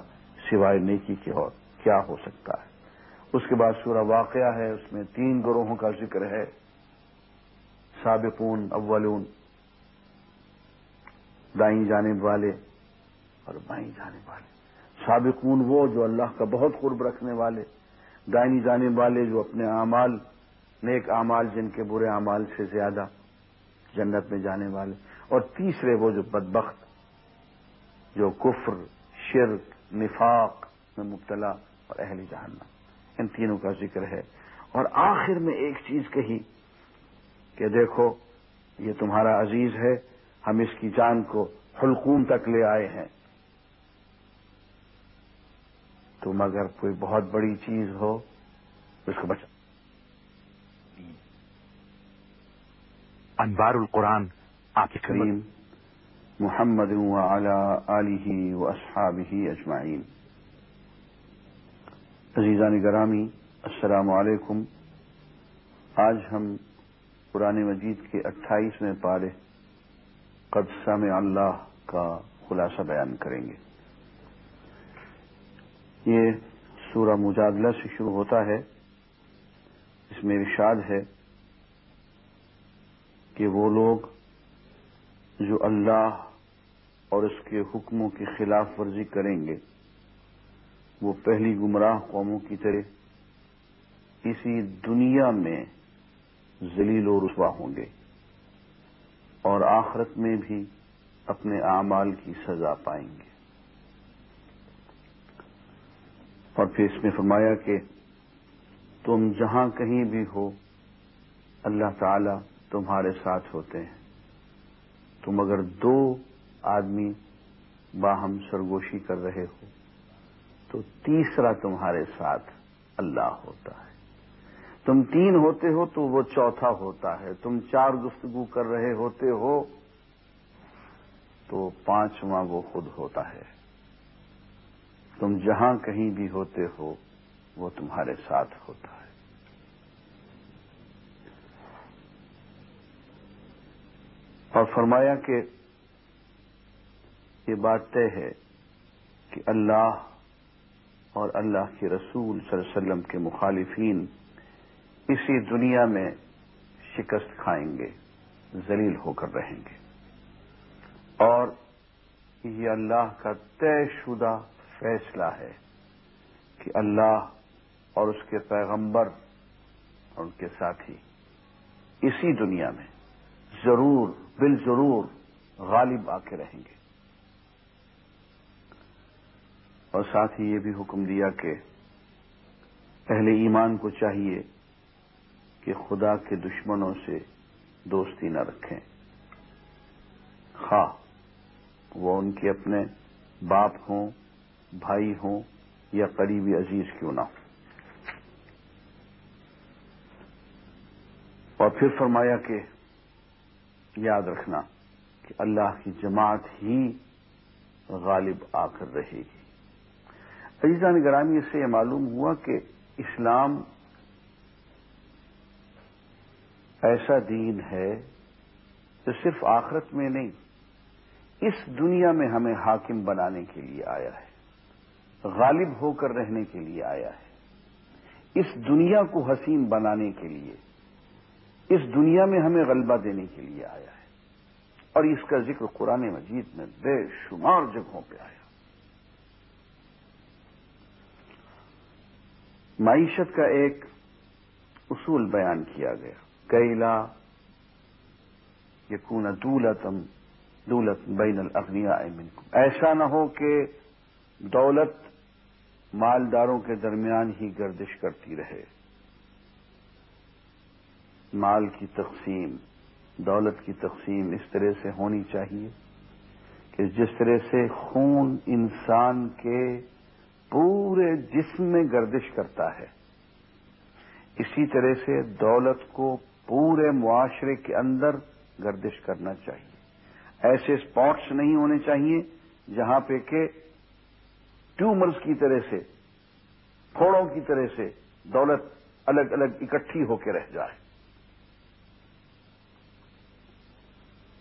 سوائے نیکی کے اور کیا ہو سکتا ہے؟ اس کے بعد سورہ واقعہ ہے، اس میں تین گروہوں کا ذکر ہے۔ سابقون، اولون، دائیں جانب والے اور بائیں جانب والے۔ سابقون وہ جو اللہ کا بہت قرب رکھنے والے دائنی جانب والے جو اپنے اعمال، نیک اعمال، جن کے برے اعمال سے زیادہ جنت میں جانے والے اور تیسرے وہ جو بدبخت، جو کفر، شرک، نفاق میں مبتلا اور اہل جہنم۔ ان تینوں کا ذکر ہے۔ اور آخر میں ایک چیز کہی کہ دیکھو، یہ تمہارا عزیز ہے، ہم اس کی جان کو حلقوم تک لے آئے ہیں۔ تم اگر کوئی بہت بڑی چیز ہو اس کو بچا انوار القرآن آپ کریم محمد علیہ و اصحابہ اجمعین۔ عزیزان گرامی، السلام علیکم۔ آج ہم قرآن مجید کے اٹھائیسویں پارے قدسہ میں اللہ کا خلاصہ بیان کریں گے۔ یہ سورہ مجادلہ سے شروع ہوتا ہے۔ اس میں ارشاد ہے کہ وہ لوگ جو اللہ اور اس کے حکموں کی خلاف ورزی کریں گے، وہ پہلی گمراہ قوموں کی طرح اسی دنیا میں ذلیل و رسوا ہوں گے اور آخرت میں بھی اپنے اعمال کی سزا پائیں گے۔ اور پھر اس میں فرمایا کہ تم جہاں کہیں بھی ہو، اللہ تعالی تمہارے ساتھ ہوتے ہیں۔ تم اگر دو آدمی باہم سرگوشی کر رہے ہو، تو تیسرا تمہارے ساتھ اللہ ہوتا ہے۔ تم تین ہوتے ہو تو وہ چوتھا ہوتا ہے۔ تم چار گفتگو کر رہے ہوتے ہو تو پانچواں وہ خود ہوتا ہے۔ تم جہاں کہیں بھی ہوتے ہو، وہ تمہارے ساتھ ہوتا ہے۔ اور فرمایا کہ یہ بات طے ہے کہ اللہ اور اللہ کے رسول صلی اللہ علیہ وسلم کے مخالفین اسی دنیا میں شکست کھائیں گے، ذلیل ہو کر رہیں گے۔ اور یہ اللہ کا طے شدہ فیصلہ ہے کہ اللہ اور اس کے پیغمبر اور ان کے ساتھی اسی دنیا میں ضرور بال ضرور غالب آ کے رہیں گے۔ اور ساتھ ہی یہ بھی حکم دیا کہ اہل ایمان کو چاہیے کہ خدا کے دشمنوں سے دوستی نہ رکھیں۔ خواہ وہ ان کے اپنے باپ ہوں، بھائی ہوں یا قریبی عزیز کیوں نہ ہو اور پھر فرمایا کہ یاد رکھنا کہ اللہ کی جماعت ہی غالب آ کر رہے گی۔ عزیزان گرامی سے یہ معلوم ہوا کہ اسلام ایسا دین ہے جو صرف آخرت میں نہیں، اس دنیا میں ہمیں حاکم بنانے کے لیے آیا ہے، غالب ہو کر رہنے کے لیے آیا ہے۔ اس دنیا کو حسین بنانے کے لیے اس دنیا میں ہمیں غلبہ دینے کے لیے آیا ہے اور اس کا ذکر قرآن مجید میں بے شمار جگہوں پہ آیا۔ معیشت کا ایک اصول بیان کیا گیا۔ کیلا یقون دولتم دولت بین الاغنیاء منکم۔ ایسا نہ ہو کہ دولت مالداروں کے درمیان ہی گردش کرتی رہے۔ مال کی تقسیم، دولت کی تقسیم اس طرح سے ہونی چاہیے کہ جس طرح سے خون انسان کے پورے جسم میں گردش کرتا ہے، اسی طرح سے دولت کو پورے معاشرے کے اندر گردش کرنا چاہیے۔ ایسے اسپاٹس نہیں ہونے چاہیے جہاں پہ کہ ٹیومرز کی طرح سے، پھوڑوں کی طرح سے دولت الگ الگ اکٹھی ہو کے رہ جائے۔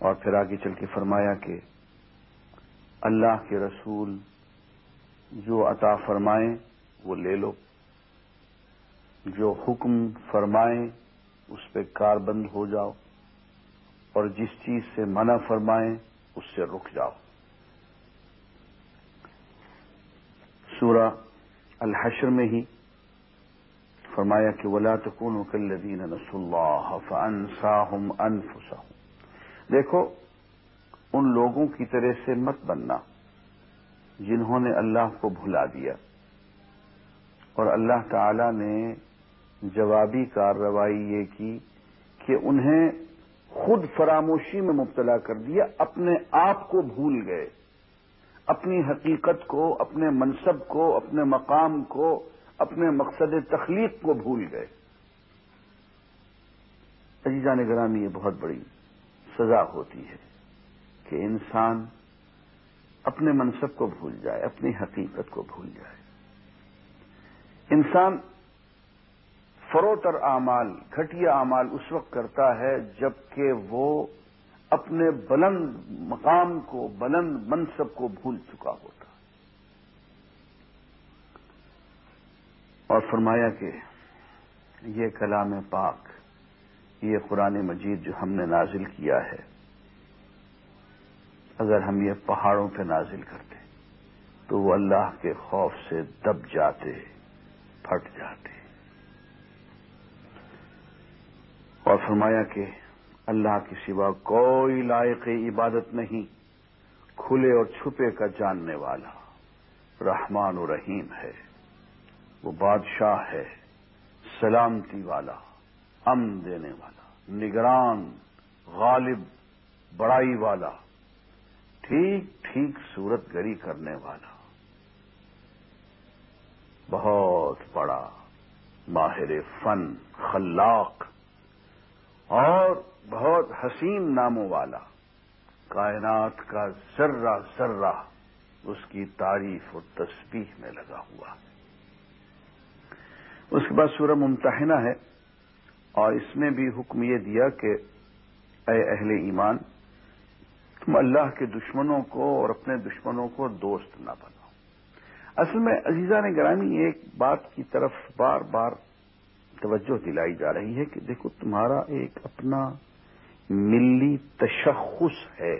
اور پھر آگے چل کے فرمایا کہ اللہ کے رسول جو عطا فرمائیں وہ لے لو۔ جو حکم فرمائیں اس پہ کار بند ہو جاؤ اور جس چیز سے منع فرمائیں اس سے رک جاؤ۔ سورہ الحشر میں ہی فرمایا کہ ولا تکون کلین نس اللہ فانساہم انفسہم دیکھو، ان لوگوں کی طرح سے مت بننا جنہوں نے اللہ کو بھلا دیا۔ اور اللہ تعالی نے جوابی کارروائی یہ کی کہ انہیں خود فراموشی میں مبتلا کر دیا، اپنے آپ کو بھول گئے۔ اپنی حقیقت کو، اپنے منصب کو، اپنے مقام کو، اپنے مقصد تخلیق کو بھول گئے۔ عزیزان گرامی، یہ بہت بڑی سزا ہوتی ہے کہ انسان اپنے منصب کو بھول جائے، اپنی حقیقت کو بھول جائے۔ انسان فروتر اعمال، گھٹیا اعمال اس وقت کرتا ہے جبکہ وہ اپنے بلند مقام کو، بلند منصب کو بھول چکا ہوتا۔ اور فرمایا کہ یہ کلام پاک یہ قرآن مجید جو ہم نے نازل کیا ہے، اگر ہم یہ پہاڑوں پہ نازل کرتے تو وہ اللہ کے خوف سے دب جاتے، پھٹ جاتے۔ اور فرمایا کہ اللہ کے سوا کوئی لائق عبادت نہیں، کھلے اور چھپے کا جاننے والا رحمان و رحیم ہے، وہ بادشاہ ہے، سلامتی والا۔ امن دینے والا، نگران، غالب، بڑائی والا، ٹھیک ٹھیک صورت گری کرنے والا۔ بہت بڑا ماہر فن، خلاق اور بہت حسین ناموں والا۔ کائنات کا ذرہ ذرہ اس کی تعریف اور تسبیح میں لگا ہوا ہے۔ اس کے بعد سورہ ممتحنہ ہے۔ اور اس میں بھی حکم یہ دیا کہ اے اہل ایمان، تم اللہ کے دشمنوں کو اور اپنے دشمنوں کو دوست نہ بناؤ۔ اصل میں عزیزہ نے گرامی ایک بات کی طرف بار بار توجہ دلائی جا رہی ہے کہ دیکھو، تمہارا ایک اپنا ملی تشخص ہے۔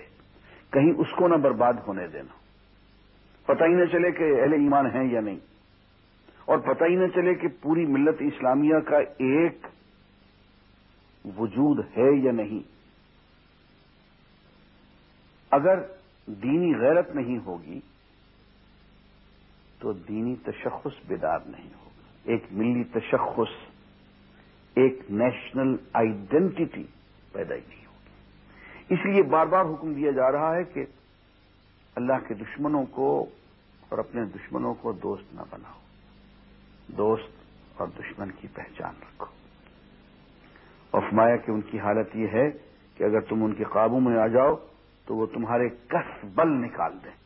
کہیں اس کو نہ برباد ہونے دینا۔ پتہ ہی نہ چلے کہ اہل ایمان ہیں یا نہیں۔ اور پتہ ہی نہ چلے کہ پوری ملت اسلامیہ کا ایک وجود ہے یا نہیں۔ اگر دینی غیرت نہیں ہوگی، تو دینی تشخص بیدار نہیں ہوگا ایک ملی تشخص، ایک نیشنل آئیڈینٹی پیدا ہی نہیں ہوگی۔ اس لیے بار بار حکم دیا جا رہا ہے کہ اللہ کے دشمنوں کو اور اپنے دشمنوں کو دوست نہ بناؤ۔ دوست اور دشمن کی پہچان رکھو۔ اور فرمایا کہ ان کی حالت یہ ہے کہ اگر تم ان کے قابو میں آ جاؤ تو وہ تمہارے کس بل نکال دیں۔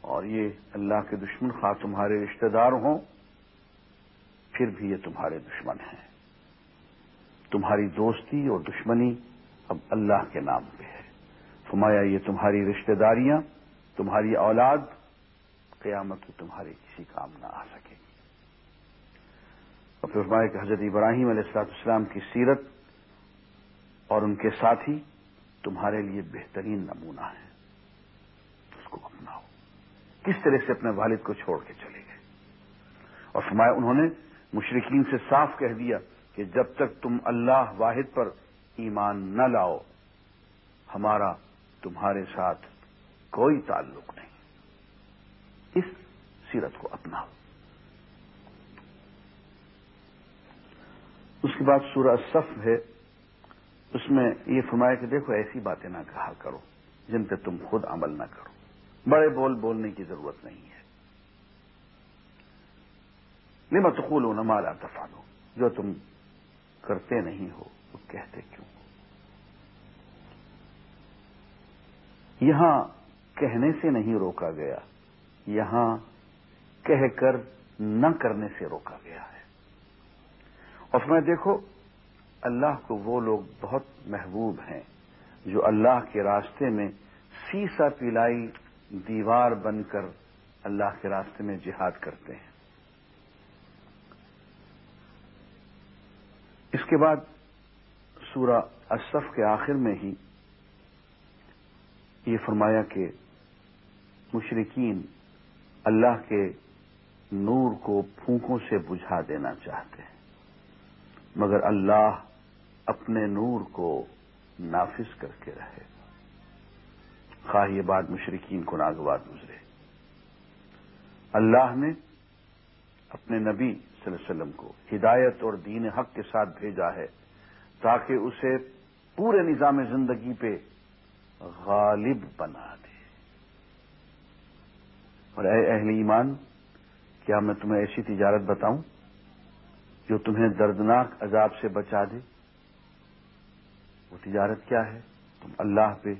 اور یہ اللہ کے دشمن خواہ تمہارے رشتہ دار ہوں، پھر بھی یہ تمہارے دشمن ہیں۔ تمہاری دوستی اور دشمنی اب اللہ کے نام پہ ہے۔ فرمایا، یہ تمہاری رشتہ داریاں، تمہاری اولاد، قیامت کی تمہارے کسی کام نہ آ سکے۔ اور پھر فرمایا کہ حضرت ابراہیم علیہ السلاط اسلام کی سیرت اور ان کے ساتھی تمہارے لیے بہترین نمونہ ہے۔ اس کو اپناؤ۔ کس طرح سے اپنے والد کو چھوڑ کے چلے گئے؟ اور فرمایا، انہوں نے مشرقین سے صاف کہہ دیا کہ جب تک تم اللہ واحد پر ایمان نہ لاؤ، ہمارا تمہارے ساتھ کوئی تعلق نہیں۔ اس سیرت کو اپناؤ۔ اس کے بعد سورہ صف ہے، اس میں یہ فرمایا کہ دیکھو ایسی باتیں نہ کہا کرو جن پہ تم خود عمل نہ کرو۔ بڑے بول بولنے کی ضرورت نہیں ہے۔ لما تقولون ما مالا تفعلون؟ جو تم کرتے نہیں ہو، وہ کہتے کیوں یہاں کہنے سے نہیں روکا گیا، یہاں کہہ کر نہ کرنے سے روکا گیا ہے۔ اور میں دیکھو، اللہ کو وہ لوگ بہت محبوب ہیں جو اللہ کے راستے میں سیسا پلائی دیوار بن کر اللہ کے راستے میں جہاد کرتے ہیں۔ اس کے بعد سورہ اصف کے آخر میں ہی یہ فرمایا کہ مشرقین اللہ کے نور کو پھونکوں سے بجھا دینا چاہتے ہیں۔ مگر اللہ اپنے نور کو نافذ کر کے رہے۔ گا خواہ یہ بات مشرقین کو ناگوار گزرے۔ اللہ نے اپنے نبی صلی اللہ علیہ وسلم کو ہدایت اور دین حق کے ساتھ بھیجا ہے تاکہ اسے پورے نظام زندگی پہ غالب بنا دے۔ اور اے اہل ایمان، کیا میں تمہیں ایسی تجارت بتاؤں جو تمہیں دردناک عذاب سے بچا دے۔ وہ تجارت کیا ہے؟ تم اللہ پہ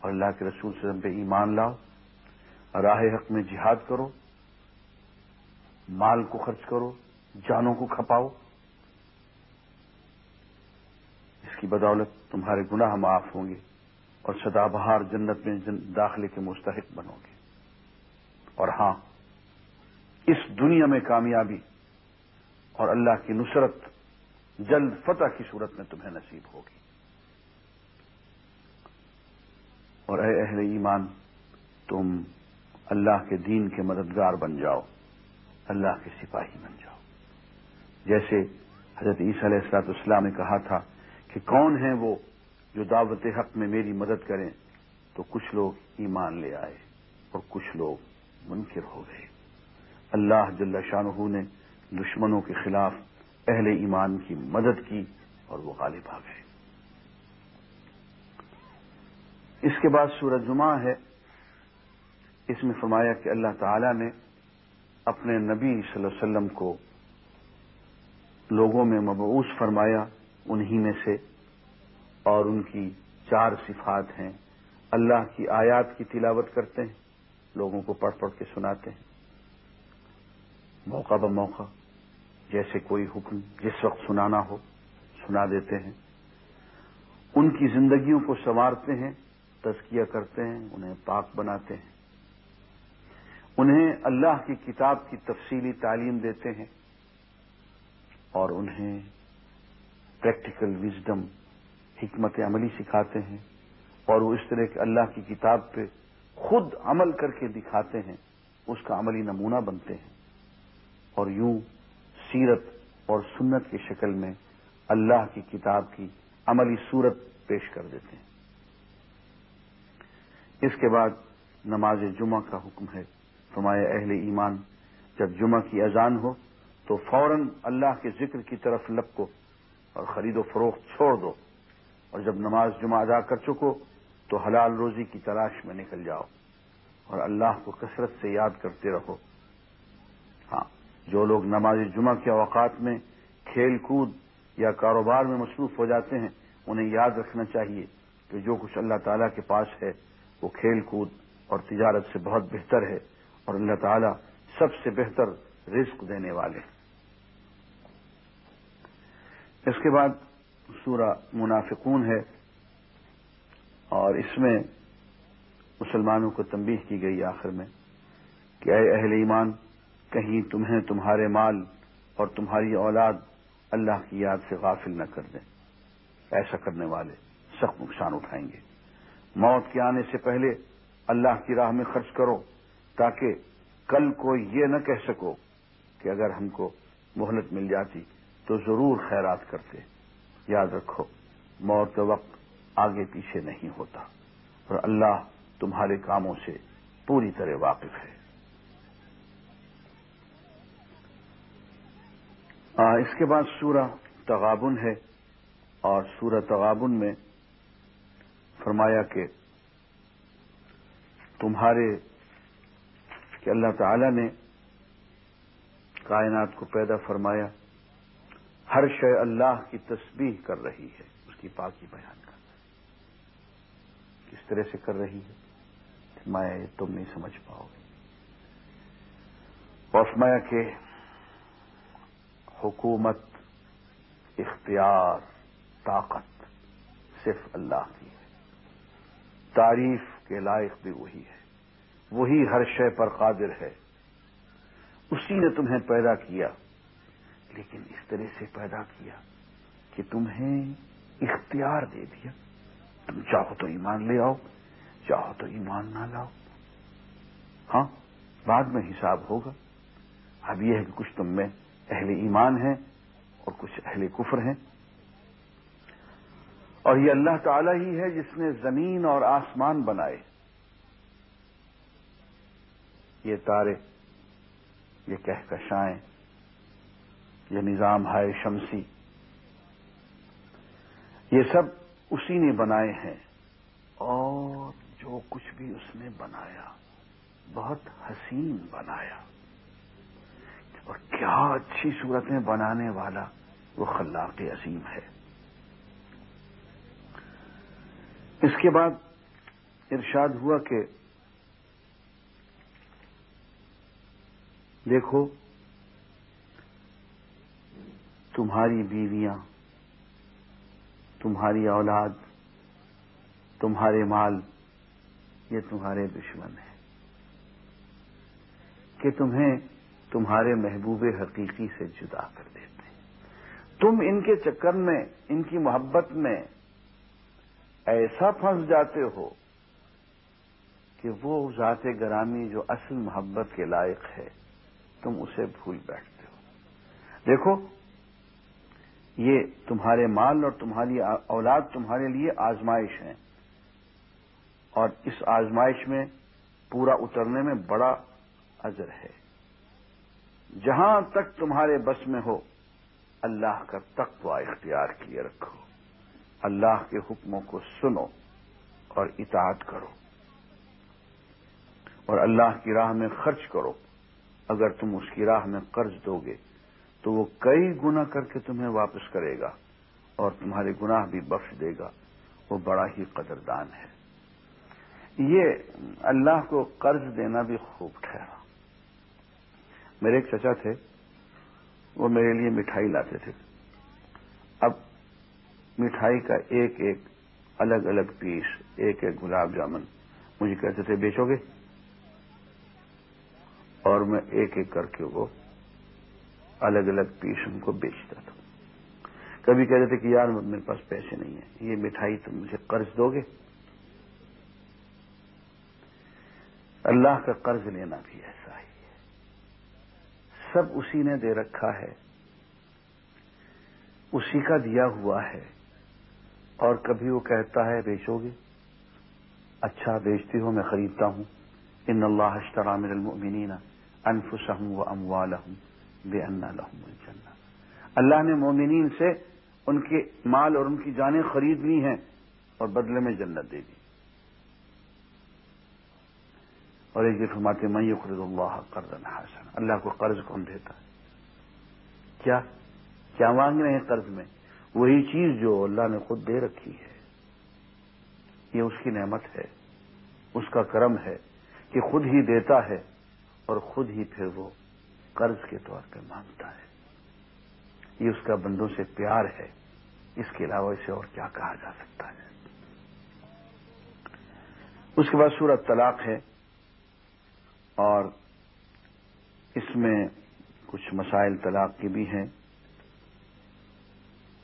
اور اللہ کے رسول وسلم پہ ایمان لاؤ راہ حق میں جہاد کرو، مال کو خرچ کرو، جانوں کو کھپاؤ۔ اس کی بدولت تمہارے گناہ معاف ہوں گے اور سدا بہار جنت میں داخلے کے مستحق بنو گے۔ اور ہاں اس دنیا میں کامیابی اور اللہ کی نصرت جلد فتح کی صورت میں تمہیں نصیب ہوگی۔ اور اے اہل ایمان، تم اللہ کے دین کے مددگار بن جاؤ، اللہ کے سپاہی بن جاؤ۔ جیسے حضرت عیسیٰ علیہ السلاط اسلام نے کہا تھا کہ کون ہیں وہ جو دعوت حق میں میری مدد کریں، تو کچھ لوگ ایمان لے آئے اور کچھ لوگ منکر ہو گئے۔ اللہ جل شاہ نے دشمنوں کے خلاف اہل ایمان کی مدد کی اور وہ غالب آ گئے۔ اس کے بعد سورج جمعہ ہے۔ اس میں فرمایا کہ اللہ تعالی نے اپنے نبی صلی اللہ علیہ وسلم کو لوگوں میں مبعوث فرمایا، انہی میں سے اور ان کی چار صفات ہیں۔ اللہ کی آیات کی تلاوت کرتے ہیں، لوگوں کو پڑھ پڑھ کے سناتے ہیں۔ موقع ب موقع جیسے کوئی حکم جس وقت سنانا ہو، سنا دیتے ہیں۔ ان کی زندگیوں کو سنوارتے ہیں، تزکیہ کرتے ہیں، انہیں پاک بناتے ہیں۔ انہیں اللہ کی کتاب کی تفصیلی تعلیم دیتے ہیں اور انہیں پریکٹیکل وزڈم حکمت عملی سکھاتے ہیں اور وہ اس طرح کے اللہ کی کتاب پہ خود عمل کر کے دکھاتے ہیں، اس کا عملی نمونہ بنتے ہیں۔ اور یوں سیرت اور سنت کی شکل میں اللہ کی کتاب کی عملی صورت پیش کر دیتے ہیں۔ اس کے بعد نماز جمعہ کا حکم ہے۔ فرمایا، اہل ایمان، جب جمعہ کی اذان ہو تو فوراً اللہ کے ذکر کی طرف لپ کو اور خرید و فروخت چھوڑ دو۔ اور جب نماز جمعہ ادا کر چکو تو حلال روزی کی تلاش میں نکل جاؤ اور اللہ کو کثرت سے یاد کرتے رہو۔ ہاں۔ جو لوگ نماز جمعہ کے اوقات میں کھیل کود یا کاروبار میں مصروف ہو جاتے ہیں، انہیں یاد رکھنا چاہیے کہ جو کچھ اللہ تعالیٰ کے پاس ہے، وہ کھیل کود اور تجارت سے بہت بہتر ہے اور اللہ تعالیٰ سب سے بہتر رزق دینے والے اس کے بعد سورہ منافقون ہے اور اس میں مسلمانوں کو تنبیہ کی گئی آخر میں کہ اے اہل ایمان کہیں تمہیں تمہارے مال اور تمہاری اولاد اللہ کی یاد سے غافل نہ کر دیں۔ ایسا کرنے والے سخت نقصان اٹھائیں گے۔ موت کے آنے سے پہلے اللہ کی راہ میں خرچ کرو تاکہ کل کو یہ نہ کہہ سکو کہ اگر ہم کو مہلت مل جاتی تو ضرور خیرات کرتے۔ یاد رکھو، موت کا وقت آگے پیچھے نہیں ہوتا اور اللہ تمہارے کاموں سے پوری طرح واقف ہے۔ اس کے بعد سورہ تغابن ہے اور سورہ تغابن میں فرمایا کہ تمہارے کہ اللہ تعالی نے کائنات کو پیدا فرمایا، ہر شے اللہ کی تسبیح کر رہی ہے، اس کی پاکی بیان کر کس طرح سے کر رہی ہے؟ فرمایا تم نہیں سمجھ پاؤ گے۔ اور فرمایا کہ حکومت، اختیار، طاقت صرف اللہ کی ہے۔ تعریف کے لائق بھی وہی ہے۔ وہی ہر شے پر قادر ہے۔ اسی نے تمہیں پیدا کیا، لیکن اس طرح سے پیدا کیا کہ تمہیں اختیار دے دیا۔ تم چاہو تو ایمان لے آؤ، چاہو تو ایمان نہ لاؤ۔ ہاں بعد میں حساب ہوگا۔ اب یہ ہے کہ کچھ تم میں اہل ایمان ہیں اور کچھ اہل کفر ہیں۔ اور یہ اللہ تعالی ہی ہے جس نے زمین اور آسمان بنائے۔ یہ تارے، یہ کہکشائیں، یہ نظام ہائے شمسی، یہ سب اسی نے بنائے ہیں۔ اور جو کچھ بھی اس نے بنایا، بہت حسین بنایا۔ اور کیا اچھی صورتیں بنانے والا وہ خلاق عظیم ہے۔ اس کے بعد ارشاد ہوا کہ دیکھو، تمہاری بیویاں، تمہاری اولاد، تمہارے مال، یہ تمہارے دشمن ہیں۔ کہ تمہیں تمہارے محبوب حقیقی سے جدا کر دیتے ہیں۔ تم ان کے چکر میں، ان کی محبت میں ایسا پھنس جاتے ہو کہ وہ ذات گرامی جو اصل محبت کے لائق ہے، تم اسے بھول بیٹھتے ہو۔ دیکھو، یہ تمہارے مال اور تمہاری اولاد تمہارے لیے آزمائش ہیں اور اس آزمائش میں پورا اترنے میں بڑا اجر ہے۔ جہاں تک تمہارے بس میں ہو، اللہ کا تقوی اختیار کیے رکھو۔ اللہ کے حکموں کو سنو اور اطاعت کرو۔ اور اللہ کی راہ میں خرچ کرو۔ اگر تم اس کی راہ میں قرض دو گے، تو وہ کئی گنا کر کے تمہیں واپس کرے گا اور تمہارے گناہ بھی بخش دے گا۔ وہ بڑا ہی قدردان ہے۔ یہ اللہ کو قرض دینا بھی خوب ٹھہرا۔ میرے ایک چچا تھے، وہ میرے لیے مٹھائی لاتے تھے۔ اب مٹھائی کا ایک ایک الگ الگ پیس، ایک ایک گلاب جامن، مجھے کہتے تھے، بیچو گے؟ اور میں ایک ایک کر کے وہ الگ الگ پیس ان کو بیچتا تھا۔ کبھی کہتے تھے کہ یار میرے پاس پیسے نہیں ہیں، یہ مٹھائی تم مجھے قرض دو گے؟ اللہ کا قرض لینا بھی ایسا ہے۔ سب اسی نے دے رکھا ہے۔ اسی کا دیا ہوا ہے۔ اور کبھی وہ کہتا ہے، بیچو گے؟ اچھا بیچتی ہو، میں خریدتا ہوں۔ ان اللہ اشترى من المؤمنین انفسهم واموالهم بان لهم الجنہ۔ اللہ نے مومنین سے ان کے مال اور ان کی جانیں خرید لی ہیں اور بدلے میں جنت دے دی۔ اور ایک یہ فرماتے میں خرید اللہ قرض حسن اللہ کو قرض کون دیتا ہے؟ کیا؟ کیا مانگ رہے ہیں قرض میں؟ وہی چیز جو اللہ نے خود دے رکھی ہے۔ یہ اس کی نعمت ہے، اس کا کرم ہے کہ خود ہی دیتا ہے اور خود ہی پھر وہ قرض کے طور پہ مانگتا ہے۔ یہ اس کا بندوں سے پیار ہے۔ اس کے علاوہ اسے اور کیا کہا جا سکتا ہے؟ اس کے بعد سورت طلاق ہے۔ اور اس میں کچھ مسائل طلاق کے بھی ہیں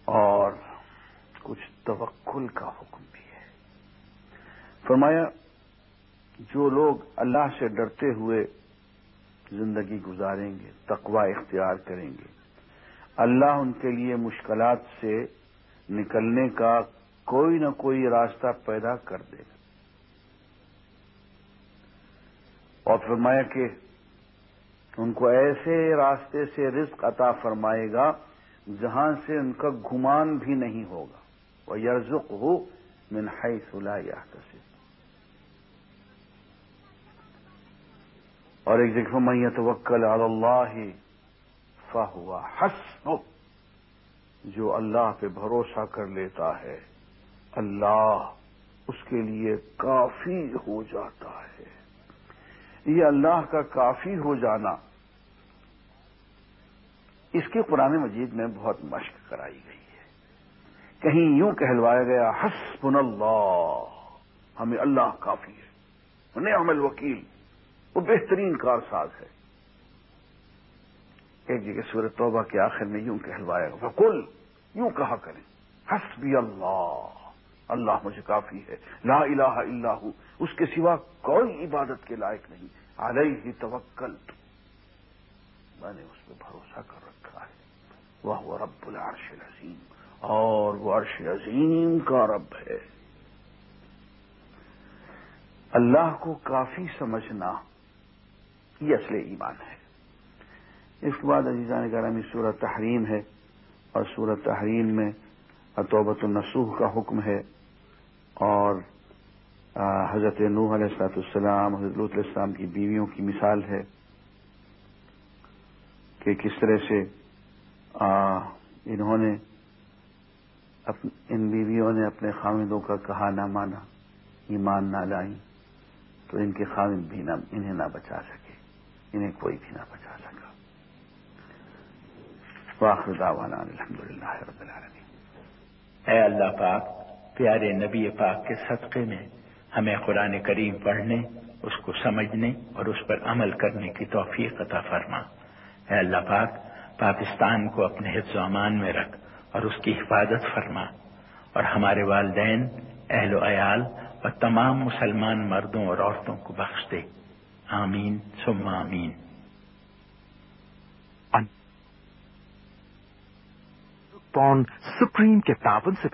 اور کچھ توکل کا حکم بھی ہے۔ فرمایا، جو لوگ اللہ سے ڈرتے ہوئے زندگی گزاریں گے تقوا اختیار کریں گے، اللہ ان کے لیے مشکلات سے نکلنے کا کوئی نہ کوئی راستہ پیدا کر دے گا۔ اور فرمایا کہ ان کو ایسے راستے سے رزق عطا فرمائے گا جہاں سے ان کا گمان بھی نہیں ہوگا۔ وہ یرزق ہو منہائی سلا یا اور ایک جگہ میں توکل اللہ فہوا حسب جو اللہ پہ بھروسہ کر لیتا ہے، اللہ اس کے لیے کافی ہو جاتا ہے۔ یہ اللہ کا کافی ہو جانا۔ اس کے قرآن مجید میں بہت مشق کرائی گئی ہے۔ کہیں یوں کہلوایا گیا حسبن اللہ، ہمیں اللہ کافی ہے نعم الوکیل، وہ بہترین کارساز ہے۔ ایک جگہ سورت توبہ کے آخر میں یوں کہلوایا گا کل یوں کہا کریں، حسبی اللہ۔ اللہ مجھے کافی ہے۔ لا الہ الا ہوں اس کے سوا کوئی عبادت کے لائق نہیں۔ علیہ ہی توکل میں نے اس پہ بھروسہ کر رکھا ہے۔ وہ رب العرش العظیم۔ اور وہ عرش عظیم کا رب ہے۔ اللہ کو کافی سمجھنا یہ اصل ایمان ہے۔ اس کے بعد عزیزہ نے گرامی سورت تحریم ہے۔ اور سورت تحریم میں توبت النسوح کا حکم ہے۔ اور حضرت نوح علیہ السلاط السلام حضرت علیہ السلام کی بیویوں کی مثال ہے کہ کس طرح سے انہوں نے ان بیویوں نے اپنے خامدوں کا کہا نہ مانا، ایمان نہ لائی، تو ان کے خامد بھی نہ، انہیں نہ بچا سکے، انہیں کوئی بھی نہ بچا سکا۔ واخر دعوانا الحمد للہ رب العالمین۔ اے اللہ پاک پیارے نبی پاک کے صدقے میں ہمیں قرآن کریم پڑھنے، اس کو سمجھنے اور اس پر عمل کرنے کی توفیق عطا فرما۔ اے اللہ پاک، پاکستان کو اپنے حفظ و امان میں رکھ اور اس کی حفاظت فرما۔ اور ہمارے والدین، اہل و عیال اور تمام مسلمان مردوں اور عورتوں کو بخش دے۔ آمین، ثم آمین۔ سپریم کے تعاون سے